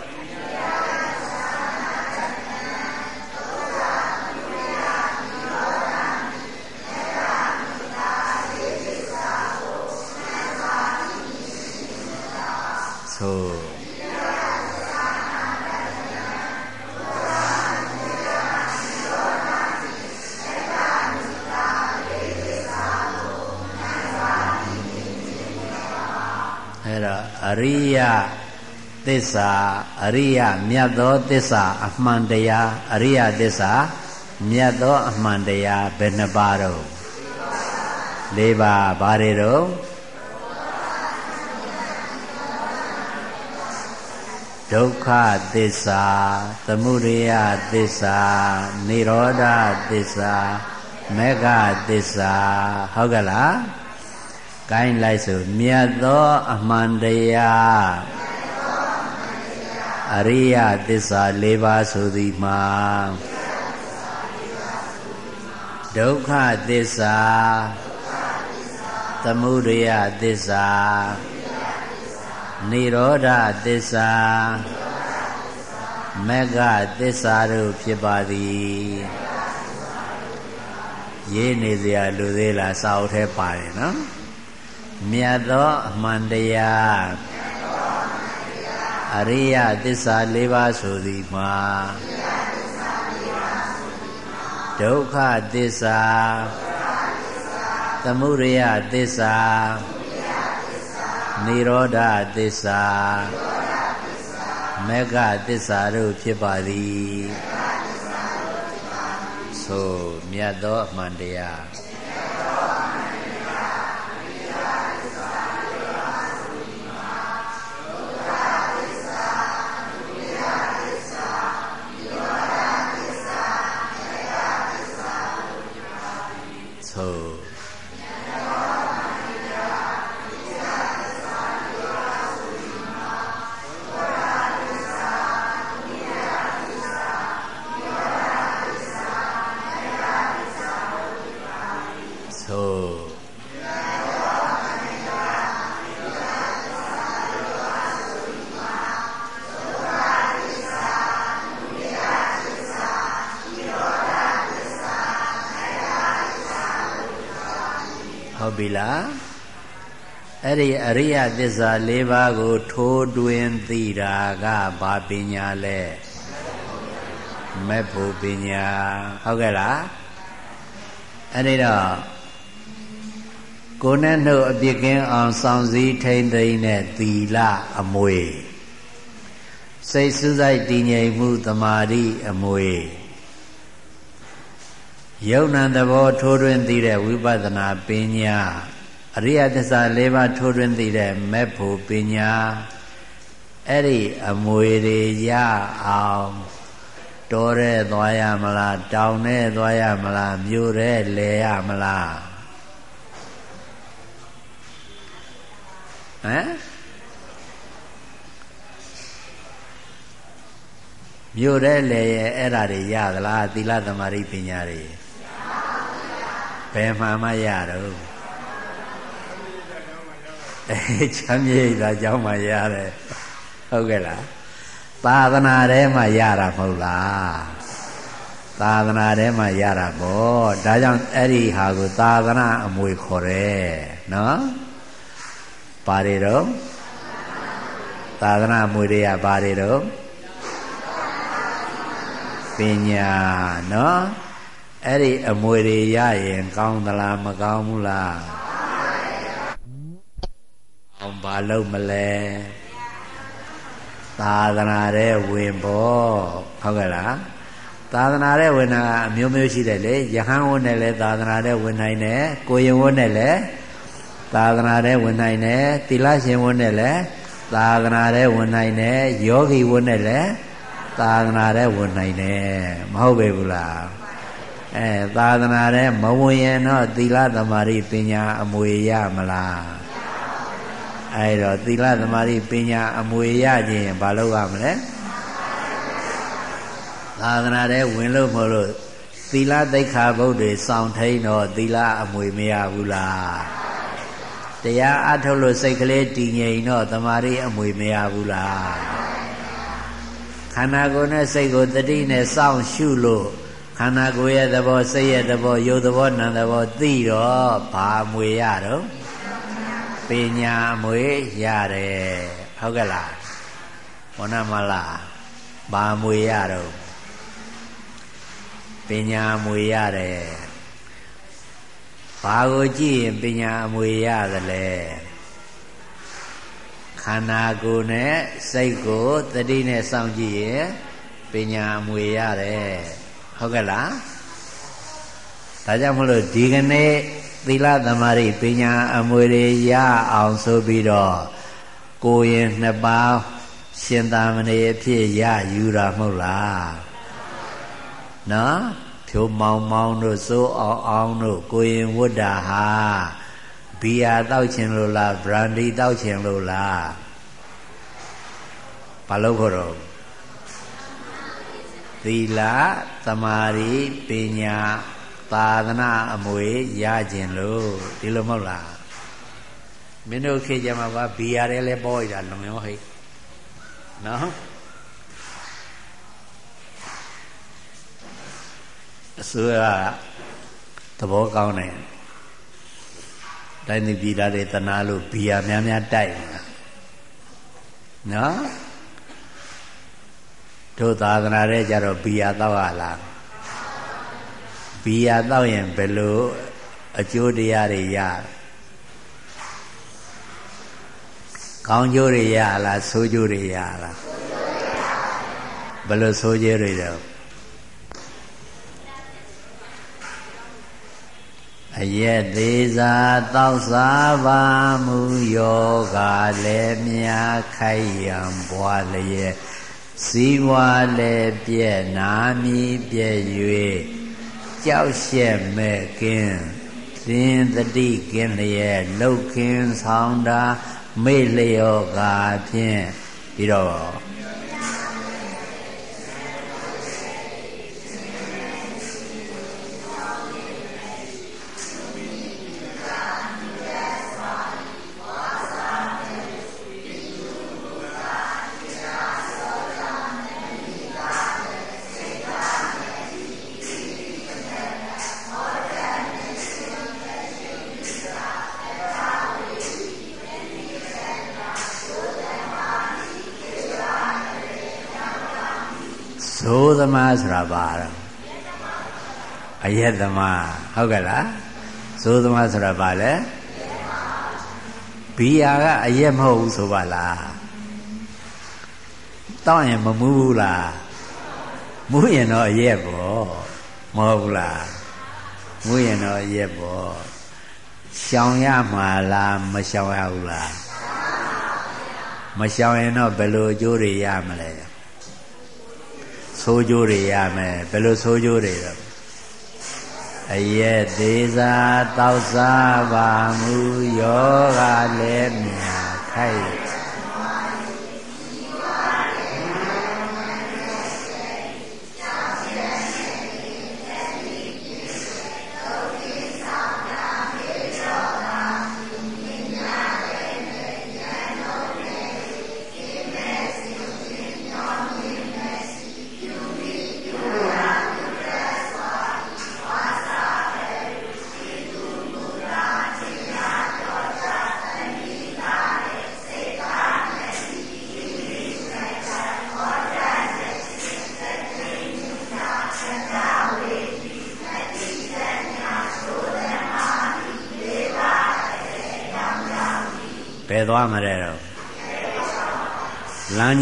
သစ္စာအရိယမြတ်သောသစ္စာအမှန်တရားအရိယသစ္စာမြတ်သောအမှန်တရားဘယ်နှပါတော့၄ပါးဘာတွေတော့ဒုက္ခသစ္စာသမုဒယသစ္စာនិရောဓသစ္စာမေဃသစ္စာဟုတ်ကဲ့လားကိုင်းလိုက်ဆိုမြတ်သောအမှန်တရား အရိယသစ္စာ၄ပါးဆိုသည်မှာဒုက္ခသစ္စာသမုဒယသစ္စာနိရောဓသစ္စာမဂ္ဂသစ္စာတို့ဖြစ်ပါသည်ရေးနေစရာလူသေးလားစာအုပ်ထဲပါတယ်နော်မြတ်သောအမှန်တရား အရိယသစ္စာ၄ပါးဆိုသည်မှာဒုက္ခသစ္စာသမုဒယသစ္စာနိရောဓသစ္စာမေဃသစ္စာတို့ဖြစ်ပါသည်ဆိုမြတ်သောအမှန်တရား ပြီလားအဲ့ဒီအရိယသစ္စာ၄ပါးကို ထိုးတွင်သိတာကဘာပညာလဲမဲ့ဖို့ပညာဟုတ်ကဲ့လားအဲ့ဒီတော့ကိုယ်နဲ့နှုတ်အပြစ်ကင်းအောင်စောင့်စည်းထိမ့်သိမ့်တဲ့သီလအမွေစိတ်စူးစိုက်တည်ငြိမ်မှုတမာတိအမွေ ယုံနံသဘောထိုးထွင်းသိတဲ့ဝိပဿနာပညာအရိယသစ္စာ၄ပါးထိုးထွင်းသိတဲ့မေဖို့ပညာအဲ့ဒီအမွေတွေရအောင်တောရဲသွားရမလားတောင်ထဲသွားရမလားမြို့ထဲလဲရမလားဟမ်မြို့ထဲလဲရဲ့အဲ့ဒါတွေရသလားသီလသမารိပညာတွေ ဘယ်မှမရတော့အဲချမ်းမြေ့တာကြောင့်မှရတယ်ဟုတ်ကဲ့လားသာသနာထဲမှာရတာမဟုတ်လားသာသနာထဲမှာရတာပေါ့ဒါကြောင့်အဲ့ဒီဟာကိုသာသနာအမွေခေါ်တယ်နော်ဘာတွေတော့သာသနာအမွေတွေကဘာတွေတော့ပညာနော် အဲ့ဒီအမွေတွေရရင်ကောင်းသလားမကောင်းဘူးလားအောင်ဘာလို့မလဲသာသနာတဲ့ဝင်ဖို့ဟုတ်ကဲ့လားသာသနာတဲ့ဝင်တာအမျိုးမျိုးရှိတယ်လေယဟန်ဝတ်နဲ့လည်းသာသနာတဲ့ဝင်နိုင်တယ်ကိုရင်ဝတ်နဲ့လည်းသာသနာတဲ့ဝင်နိုင်တယ်သီလရှင်ဝတ်နဲ့လည်းသာသနာတဲ့ဝင်နိုင်တယ်ယောဂီဝတ်နဲ့လည်းသာသနာတဲ့ဝင်နိုင်တယ်မဟုတ်ပေဘူးလား အဲသာသနာထဲမဝင်ရင်တော့သီလသမารိပညာအမွေရမလားအဲတော့သီလသမารိပညာအမွေရခြင်းဘာလို့ရမလဲသာသနာထဲဝင်လို့မလို့သီလသိက္ခာပုဒ်တွေစောင့်ထိန်တော့သီလအမွေမရဘူးလားတရားအထုတ်လို့စိတ်ကလေးတည်ငြိမ်တော့တမာရီအမွေမရဘူးလားခန္ဓာကိုယ်နဲ့စိတ်ကိုတတိနဲ့စောင့်ရှုလို့ ခန္ဓာကိုယ်ရဲ့သဘောစိတ်ရဲ့သဘောယုတ်သဘောနာမ်သဘောသိတော့ဘာမွေရတော့ပညာမွေရတယ်ဟုတ်ကဲ့လားဘောနမလားဘာမွေရတော့ပညာမွေရတယ်ဘာကိုကြည့်ရင်ပညာအမွေရသလဲခန္ဓာကိုယ်နဲ့စိတ်ကိုတတိနဲ့စောင့်ကြည့်ရင်ပညာအမွေရတယ် ဟုတ်ကဲ့လားဒါကြောင့်မလို့ဒီကနေ့သီလသမารိပညာအမွေတွေရအောင်ဆိုပြီးတော့ကိုရင်နှစ်ပါးရှင်သာမဏေအဖြစ်ရယူတာမဟုတ်လားနော်ဖြိုမောင်မောင်တို့စိုးအောင်အောင်တို့ကိုရင်ဝတ္တာဟာဘီယာတောက်ခြင်းလို့လားဗရန်ဒီတောက်ခြင်းလို့လားဘာလို့ခေါ်တော့ သီလသမာဓိပညာသာသနာအမွေရခြင်းလို့ဒီလိုမဟုတ်လားမင်းတို့ခေတ်ကြမှာကဘီယာတွေလည်းပေါ်ရတာလုံရောဟိတ်နော်အစိုးရသဘောကောင်းတယ်တိုင်းပြည်ပြည်သားတွေတနာလို့ဘီယာများများတိုက်နေ တာနော်တို့သာသနာတဲ့ကြတော့ဘီယာတောက်ရလားဘီယာတောက်ရင်ဘယ်လိုအကျိုးတရားတွေရကောင်းကျိုးတွေရလားဆိုးကျိုးတွေရလားဘယ်လိုဆိုးကျိုးတွေတော့အယက်သေးစာတောက်စားပါမူယောဂလည်းမြာခိုက်ရန်ဘွားလျက် စည်းဝါလည်းပြက်နာမီပြက်၍ကြောက်ရှက်မဲ့ကင်းသင်တတိကင်းလျက်လှုပ်ခင်းဆောင်တာမေ့လျော့ကာဖြင့်ပြီးတော့ မားဆိုတာပါတော့အယက်သမားဟုတ်ကဲ့လားဇိုးသမားဆိုတာပါလေဘီယာကအယက်မဟုတ်ဘူးဆိုပါလားတောင်းရင်မမူးဘူးလားမူးရင်တော့အယက်ပေါ့မဟုတ်ဘူးလားမူးရင်တော့အယက်ပေါ့ရှောင်ရမှာလားမရှောင်ရဘူးလားမရှောင်ရင်တော့ဘယ်လိုအကျိုးတွေရမလဲ ဆိုးကျိုးတွေရမယ်ဘယ်လိုဆိုးကျိုးတွေတော့အယက်သေးစာတောက်စားပါမူယောဂလည်းမြာခိုက်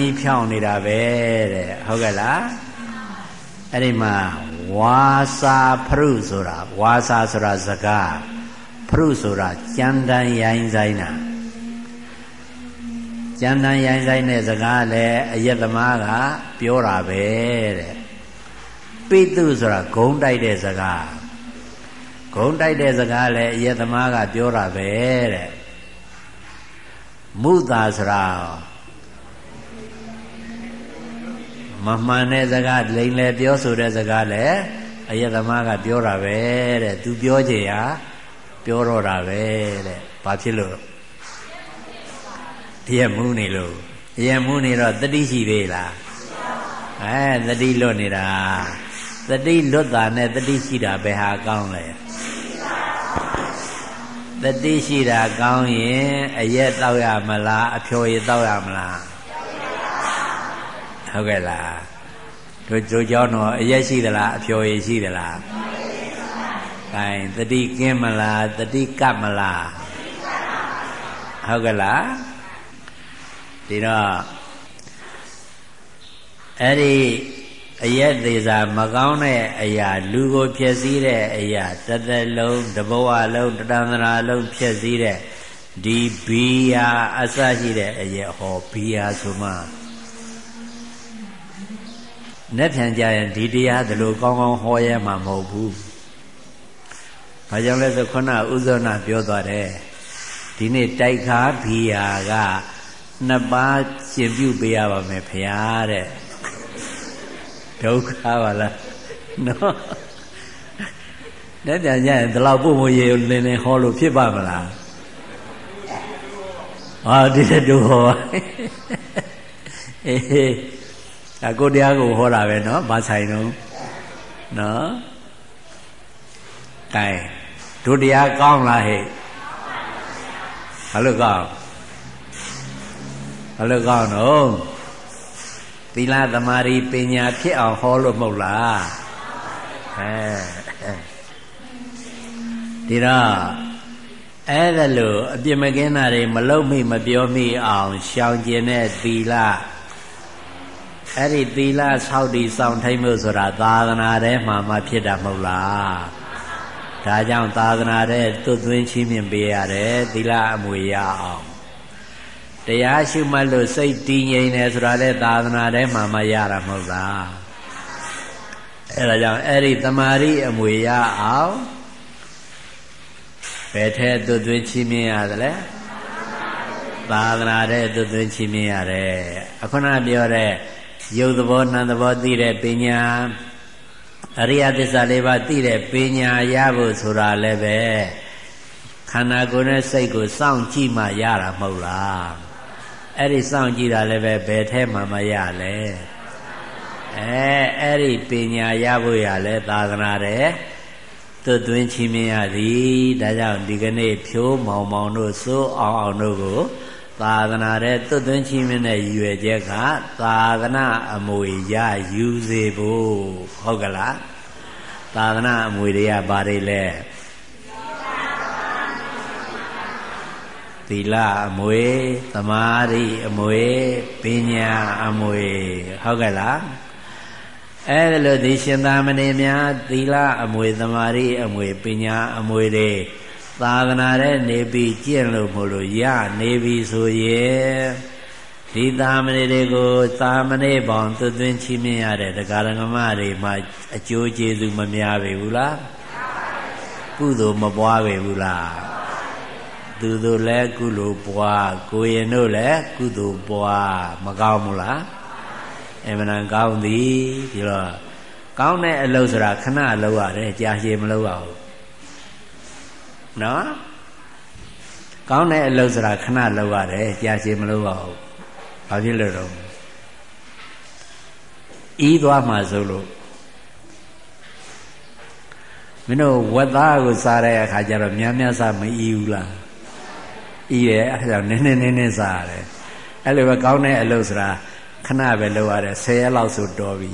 ကြီးဖြောင်းနေတာပဲတဲ့ဟုတ်ကဲ့လားအဲ့ဒီမှာဝါစာဖရုဆိုတာဝါစာဆိုတာစကားဖရုဆိုတာကြမ်းတမ်းရိုင်းဆိုင်တာကြမ်းတမ်းရိုင်းဆိုင်တဲ့စကားလည်းအယက်သမားကပြောတာပဲတဲ့ပိတုဆိုတာဂုံတိုက်တဲ့စကားဂုံတိုက်တဲ့စကားလည်းအယက်သမားကပြောတာပဲတဲ့မုသာဆိုတာ မမှန်တဲ့စကားလိန်လေပြောဆိုတဲ့စကားလည်းအယတမကပြောတာပဲတဲ့သူပြောကြရာပြောတော့တာပဲတဲ့ဘာဖြစ်လို့တရက်မူးနေလို့တရက်မူးနေတော့တတိရှိသေးလားအဲတတိလွတ်နေတာတတိလွတ်တာနဲ့တတိရှိတာဘယ်ဟာကောင်းလဲတတိရှိတာကောင်းရင်အရက်တောက်ရမလားအဖျော်ရည်တောက်ရမလား ဟုတ်ကဲ့လားတို့တို့ကြောင်းတော့အရက်ရှိသလားအဖျော်ရည်ရှိသလားခိုင်တတိကင်းမလားတတိကပ်မလားဟုတ်ကဲ့လားဒီတော့အဲ့ဒီအရက်သေးစာမကောင်းတဲ့အရာ လူကိုဖျက်ဆီးတဲ့အရာတသက်လုံးတဘဝလုံးတတန္တရာလုံးဖျက်ဆီးတဲ့ဒီဘီယာအစရှိတဲ့အရက်ဟောဘီယာဆိုမှ နဲ့ပြန်ကြရင်ဒီတရားဒီလိုကောင်းကောင်းဟောရဲမှာမဟုတ်ဘူး။ဘာကြောင့်လဲဆိုခုနဥဇောနာပြောသွားတယ်။ဒီနေ့တိုက်ခါဘီယာကနှစ်ပါးရှင်ပြုပေးရပါမယ်ဖရာတဲ့။ဘဒုက္ခပါလားနော်လက်ပြန်ကြရင်ဒီလောက်ပုံမရေလင်းလင်းဟောလို့ဖြစ်ပါမလားဟာဒီတဲ့တို့ဟောအေး အကိုတရားကိုဟောတာပဲเนาะဘာဆိုင်တော့เนาะတိုင်တို့တရားကောင်းလားဟဲ့ဘာလို့ကောင်းဘာလို့ကောင်းတော့သီလသမာဓိပညာဖြစ်အောင်ဟောလို့မဟုတ်လားအဲဒီတော့အဲ့ဒါလို့အပြစ်မကင်းတာတွေမလုံးမိမပြောမိအောင်ရှောင်ကျင်တဲ့သီလ အဲ့ဒီသီလဆောက်တည်ဆောင်ထိုင်မှုဆိုတာသာသနာထဲမှာမှဖြစ်တာမဟုတ်လားဒါကြောင့်သာသနာထဲသွတ်သွင်းချင်းမြင်ပေးရတယ်သီလအမွေရအောင်တရားရှုမှတ်လို့စိတ်တည်ငြိမ်တယ်ဆိုတာလေသာသနာထဲမှာမှရတာမဟုတ်လားအဲ့ဒါကြောင့်အဲ့ဒီတမာရီအမွေရအောင်ဘယ်ထဲသွတ်သွင်းချင်းမြင်ရသလဲသာသနာထဲသွတ်သွင်းချင်းမြင်ရတယ်အခုနပြောတဲ့ ရုပ်သဘောနာမ်သဘောသိတဲ့ပညာအရိယသစ္စာလေးပါးသိတဲ့ပညာရဖို့ဆိုတာလည်းပဲခန္ဓာကိုယ်နဲ့စိတ်ကိုစောင့်ကြည့်မှရတာမဟုတ်လားအဲ့ဒီစောင့်ကြည့်တာလည်းပဲဘယ်ထဲမှမရလဲအဲအဲ့ဒီပညာရဖို့ရလဲသာသနာတဲ့သွတ်သွင်းချင်းမြင်ရသည်ဒါကြောင့်ဒီကနေ့ဖြိုးမောင်မောင်တို့စိုးအောင်အောင်တို့ကို သာသနာတဲ့သွတ်သွင်းချင်းမြင်တဲ့ရည်ရွယ်ချက်ကသာသနာအမွေရယူစေဖို့ဟုတ်ကလားသာသနာအမွေတွေကဘာတွေလဲသီလအမွေသမာဓိအမွေပညာအမွေဟုတ်ကဲ့လားအဲ့ဒါလို့ဒီရှင်သာမဏေများသီလအမွေသမာဓိအမွေပညာအမွေတွေ သာသနာတဲ့နေပြီးကျင့်လို့မို့လို့ရနေပြီဆိုရဲ့ဒီသာမဏေတွေကိုသာမဏေပေါင်းသွသွင်းချီးမြှင့်ရတဲ့တရားဓမ္မတွေမှာအကျိုးကျေးဇူးမများပေဘူးလားကုသိုလ်မပွားပေဘူးလားသူတို့လည်းကုသိုလ်ပွားကိုရင်တို့လည်းကုသိုလ်ပွားမကောင်းဘူးလားအမှန်တန်ကောင်းသည်ဒီတော့ကောင်းတဲ့အလုပ်ဆိုတာခဏလုပ်ရတယ်ကြာရှည်မလုပ်ရဘူး နော်ကောင်းတဲ့အလုပ်ဆိုတာခဏလုပ်ရတယ်ကြာရှည်မလုပ်ရဘူးဘာဖြစ်လို့တော့ဤသွားမှဆိုလို့မင်းတို့ဝက်သားကိုစားတဲ့အခါကျတော့များများစားမဤဘူးလားဤရဲ့အဲဒါကြောင့်နည်းနည်းနည်းနည်းစားရတယ်အဲ့လိုပဲကောင်းတဲ့အလုပ်ဆိုတာခဏပဲလုပ်ရတယ်10ရက်လောက်ဆိုတော်ပြီ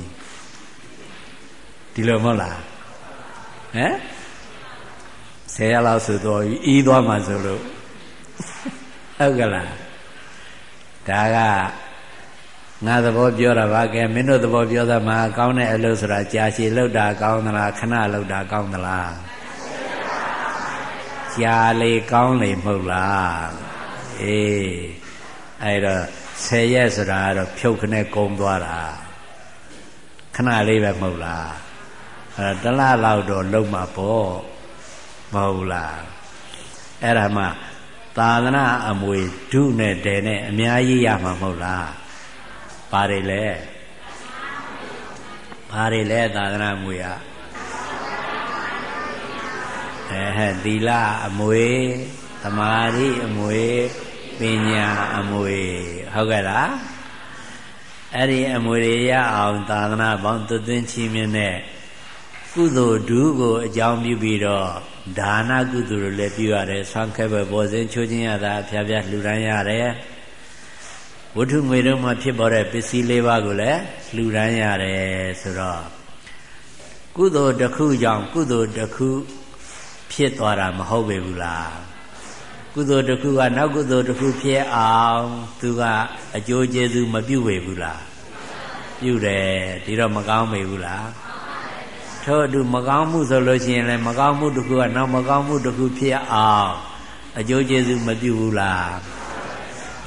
ဒီလိုမဟုတ်လားဟမ် 10ရက်လောက်ဆိုတော့ဤသွားမှဆိုလို့ဟုတ်ကလားဒါကငါသဘောပြောတာပါကဲမင်းတို့သဘောပြောတာမှာကောင်းတဲ့အလုပ်ဆိုတာကြာရှည်လုပ်တာကောင်းသလားခဏလုပ်တာကောင်းသလားကြာလေကောင်းလေမဟုတ်လားအေးအဲ့တော့10ရက်ဆိုတာကတော့ဖြုတ်ခနဲ့ကုံသွားတာခဏလေးပဲမဟုတ်လားအဲ့တလလောက်တော့လုံမှာပေါ့ မဟုတ်လားအဲ့ဒါမှသာသနာအမွေဒုနဲ့တဲနဲ့အများကြီးရမှာမဟုတ်လားဘာတွေလဲဘာတွေလဲသာသနာအမွေอ่ะအဲဟဲ့သီလအမွေသမာဓိအမွေပညာအမွေဟုတ်ကဲ့လားအဲ့ဒီအမွေတွေရအောင်သာသနာပေါင်းသွသွင်းချီးမြှင့်တဲ့ကုသိုလ်ဒုကိုအကြောင်းပြုပြီးတော့ ဒါနကုသိုလ်တွေလည်းပြုရတယ်ဆွမ်းခဲပဲပေါ်စဉ်ချိုးခြင်းရတာဖျားဖျားလှူဒန်းရတယ်ဝတ္ထုငွေတို့မှာဖြစ်ပေါ်တဲ့ပစ္စည်းလေးပါးကိုလည်းလှူဒန်းရတယ်ဆိုတော့ကုသိုလ်တစ်ခုကြောင့်ကုသိုလ်တစ်ခုဖြစ်သွားတာမဟုတ်ပေဘူးလားကုသိုလ်တစ်ခုကနောက်ကုသိုလ်တစ်ခုဖြစ်အောင်သူကအကျိုးကျေးဇူးမပြုပေဘူးလားပြုတယ်ဒီတော့မကောင်းပေဘူးလား ထို့အတူမကောင်းမှုဆိုလို့ရှိရင်လည်းမကောင်းမှုတစ်ခုကနောက်မကောင်းမှုတစ်ခုဖြစ်အောင်အကျိုးကျေးဇူးမပြုဘူးလား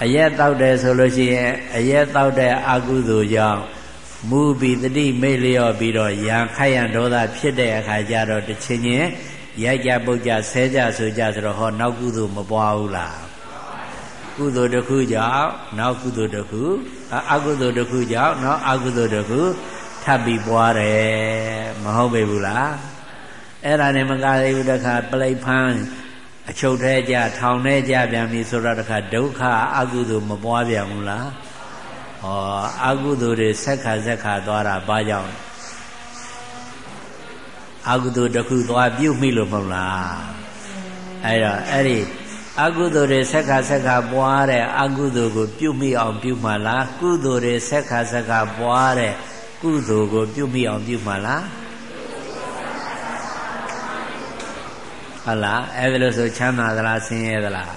အရက်တောက်တယ်ဆိုလို့ရှိရင်အရက်တောက်တဲ့အကုသိုလ်ကြောင့်မူပြီးတတိမိတ်လျော့ပြီးတော့ရံခိုက်ရန်ဒေါသဖြစ်တဲ့အခါကျတော့တစ်ချင်းချင်းရိုက်ကြပုတ်ကြဆဲကြဆိုကြဆိုတော့ဟောနောက်ကုသိုလ်မပွားဘူးလားကုသိုလ်တစ်ခုကြောင့်နောက်ကုသိုလ်တစ်ခုအကုသိုလ်တစ်ခုကြောင့်နောက်အကုသိုလ်တစ်ခု ထထပ်ပြီးပွားတယ်မဟုတ်ပေဘူးလားအဲ့ဒါနဲ့မကသေးဘူးတခါပလိတ်ဖန်းအချုပ်ထဲကြထောင်ထဲကြပြန်ပြီဆိုတော့တခါဒုက္ခအကုသိုလ်မပွားပြန်ဘူးလားဟောအကုသိုလ်တွေဆက်ခါဆက်ခါသွားတာဘာကြောင့်အကုသိုလ်တစ်ခုသွားပြုတ်မိလို့မဟုတ်လားအဲ့တော့အဲ့ဒီအကုသိုလ်တွေဆက်ခါဆက်ခါပွားတဲ့အကုသိုလ်ကို ပြုတ်မိအောင်ပြုတ်မှလားကုသိုလ်တွေဆက်ခါဆက်ခါပွားတဲ့ ကုသိုလ်ကိုပြုတ်မိအောင်ပြုတ်မှလားဟုတ်လားအဲ့ဒါလို့ဆိုချမ်းသာသလားဆင်းရဲသလား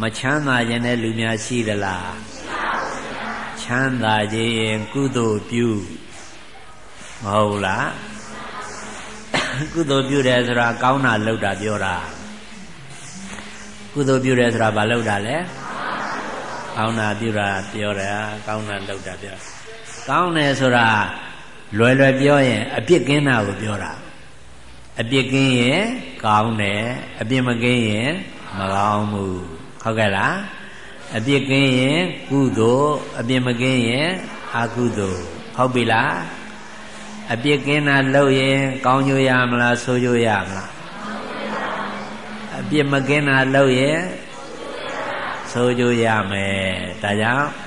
မချမ်းသာခြင်းတဲ့လူများရှိသလားချမ်းသာခြင်းကုသိုလ်ပြုမဟုတ်လားကုသိုလ်ပြုတယ်ဆိုတာကောင်းတာလုပ်တာပြောတာကုသိုလ်ပြုတယ်ဆိုတာဘာလုပ်တာလဲကောင်းတာပြုတာပြောတာကောင်းတာလုပ်တာပြော ကောင်းတယ်ဆိုတာလွယ်လွယ်ပြောရင်အပြစ်ကင်းတာကိုပြောတာအပြစ်ကင်းရင်ကောင်းတယ်အပြစ်မကင်းရင်မကောင်းဘူးဟုတ်ကဲ့လားအပြစ်ကင်းရင်ကုသိုလ်အပြစ်မကင်းရင်အကုသိုလ်ဟုတ်ပြီလားအပြစ်ကင်းတာလုပ်ရင်ကောင်းကျိုးရမလားဆိုးကျိုးရမလားအပြစ်မကင်းတာလုပ်ရင်ဆိုးကျိုးရမယ်ဒါကြောင့်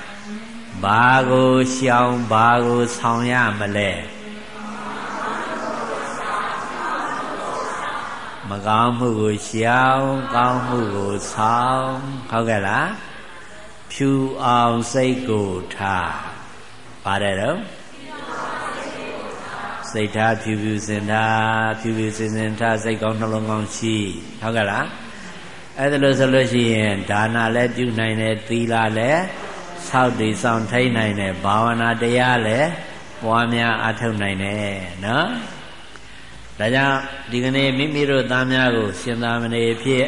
ဘာကိုရှောင်ဘာကိုဆောင်ရမလဲမကောင်းမှုကိုရှောင်ကောင်းမှုကိုဆောင်ဟုတ်ကဲ့လားဖြူအောင်စိတ်ကိုထားပါတယ်တော့စိတ်ထားဖြူဖြူစင်ထားဖြူဖြူစင်စင်ထားစိတ်ကောင်းနှလုံးကောင်းရှိဟုတ်ကဲ့လားအဲ့ဒါလို့ဆိုလို့ရှိရင်ဒါနလည်းပြုနိုင်တယ်သီလလည်း ဆောက်တည်ဆောင်ထိန်နိုင်တယ်ဘာဝနာတရားလည်းပွားများအထောက်နိုင်တယ်နော်ဒါကြောင့်ဒီကနေ့မိမိတို့သားများကို ရှင်သာမဏေဖြစ်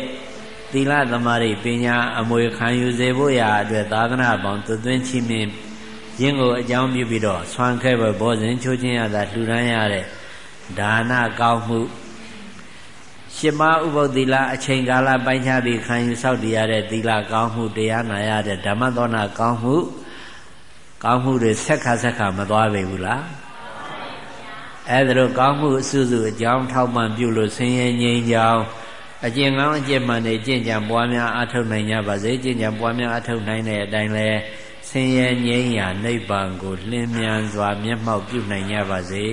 သီလသမာဓိပညာအမွေခံယူစေဖို့ရာအတွက်သာသနာပေါင်းသွင်းချီးမြှင့်ရင်းကိုအကြောင်းပြုပြီးတော့ဆွမ်းခဲဘောဘောဇင်ချိုးချင်းရတာလှူဒန်းရတဲ့ဒါနကောင်းမှု ရှင်မဥပုသ္တိလအချိန်ကာလပိုင်းခြားပြီးခံယူဆောက်တည်ရတဲ့သီလကောင်းမှုတရားနာရတဲ့ဓမ္မသောနာကောင်းမှုကောင်းမှုတွေဆက်ခါဆက်ခါမသွားပေဘူးလားအဲ့ဒါလို့ကောင်းမှုအစုစုအကြောင်းထောက်ပံ့ပြုလို့ဆင်းရဲငြိမ်းချမ်းအကျင့်ကောင်းအကျင့်မှန်တွေကျင့်ကြံပွားများအထောက်နိုင်ကြပါစေကျင့်ကြံပွားများအထောက်နိုင်တဲ့အတိုင်းလဲဆင်းရဲငြိမ်းရာနိဗ္ဗာန်ကိုလင်းမြန်စွာမျက်မှောက်ပြုနိုင်ကြပါစေ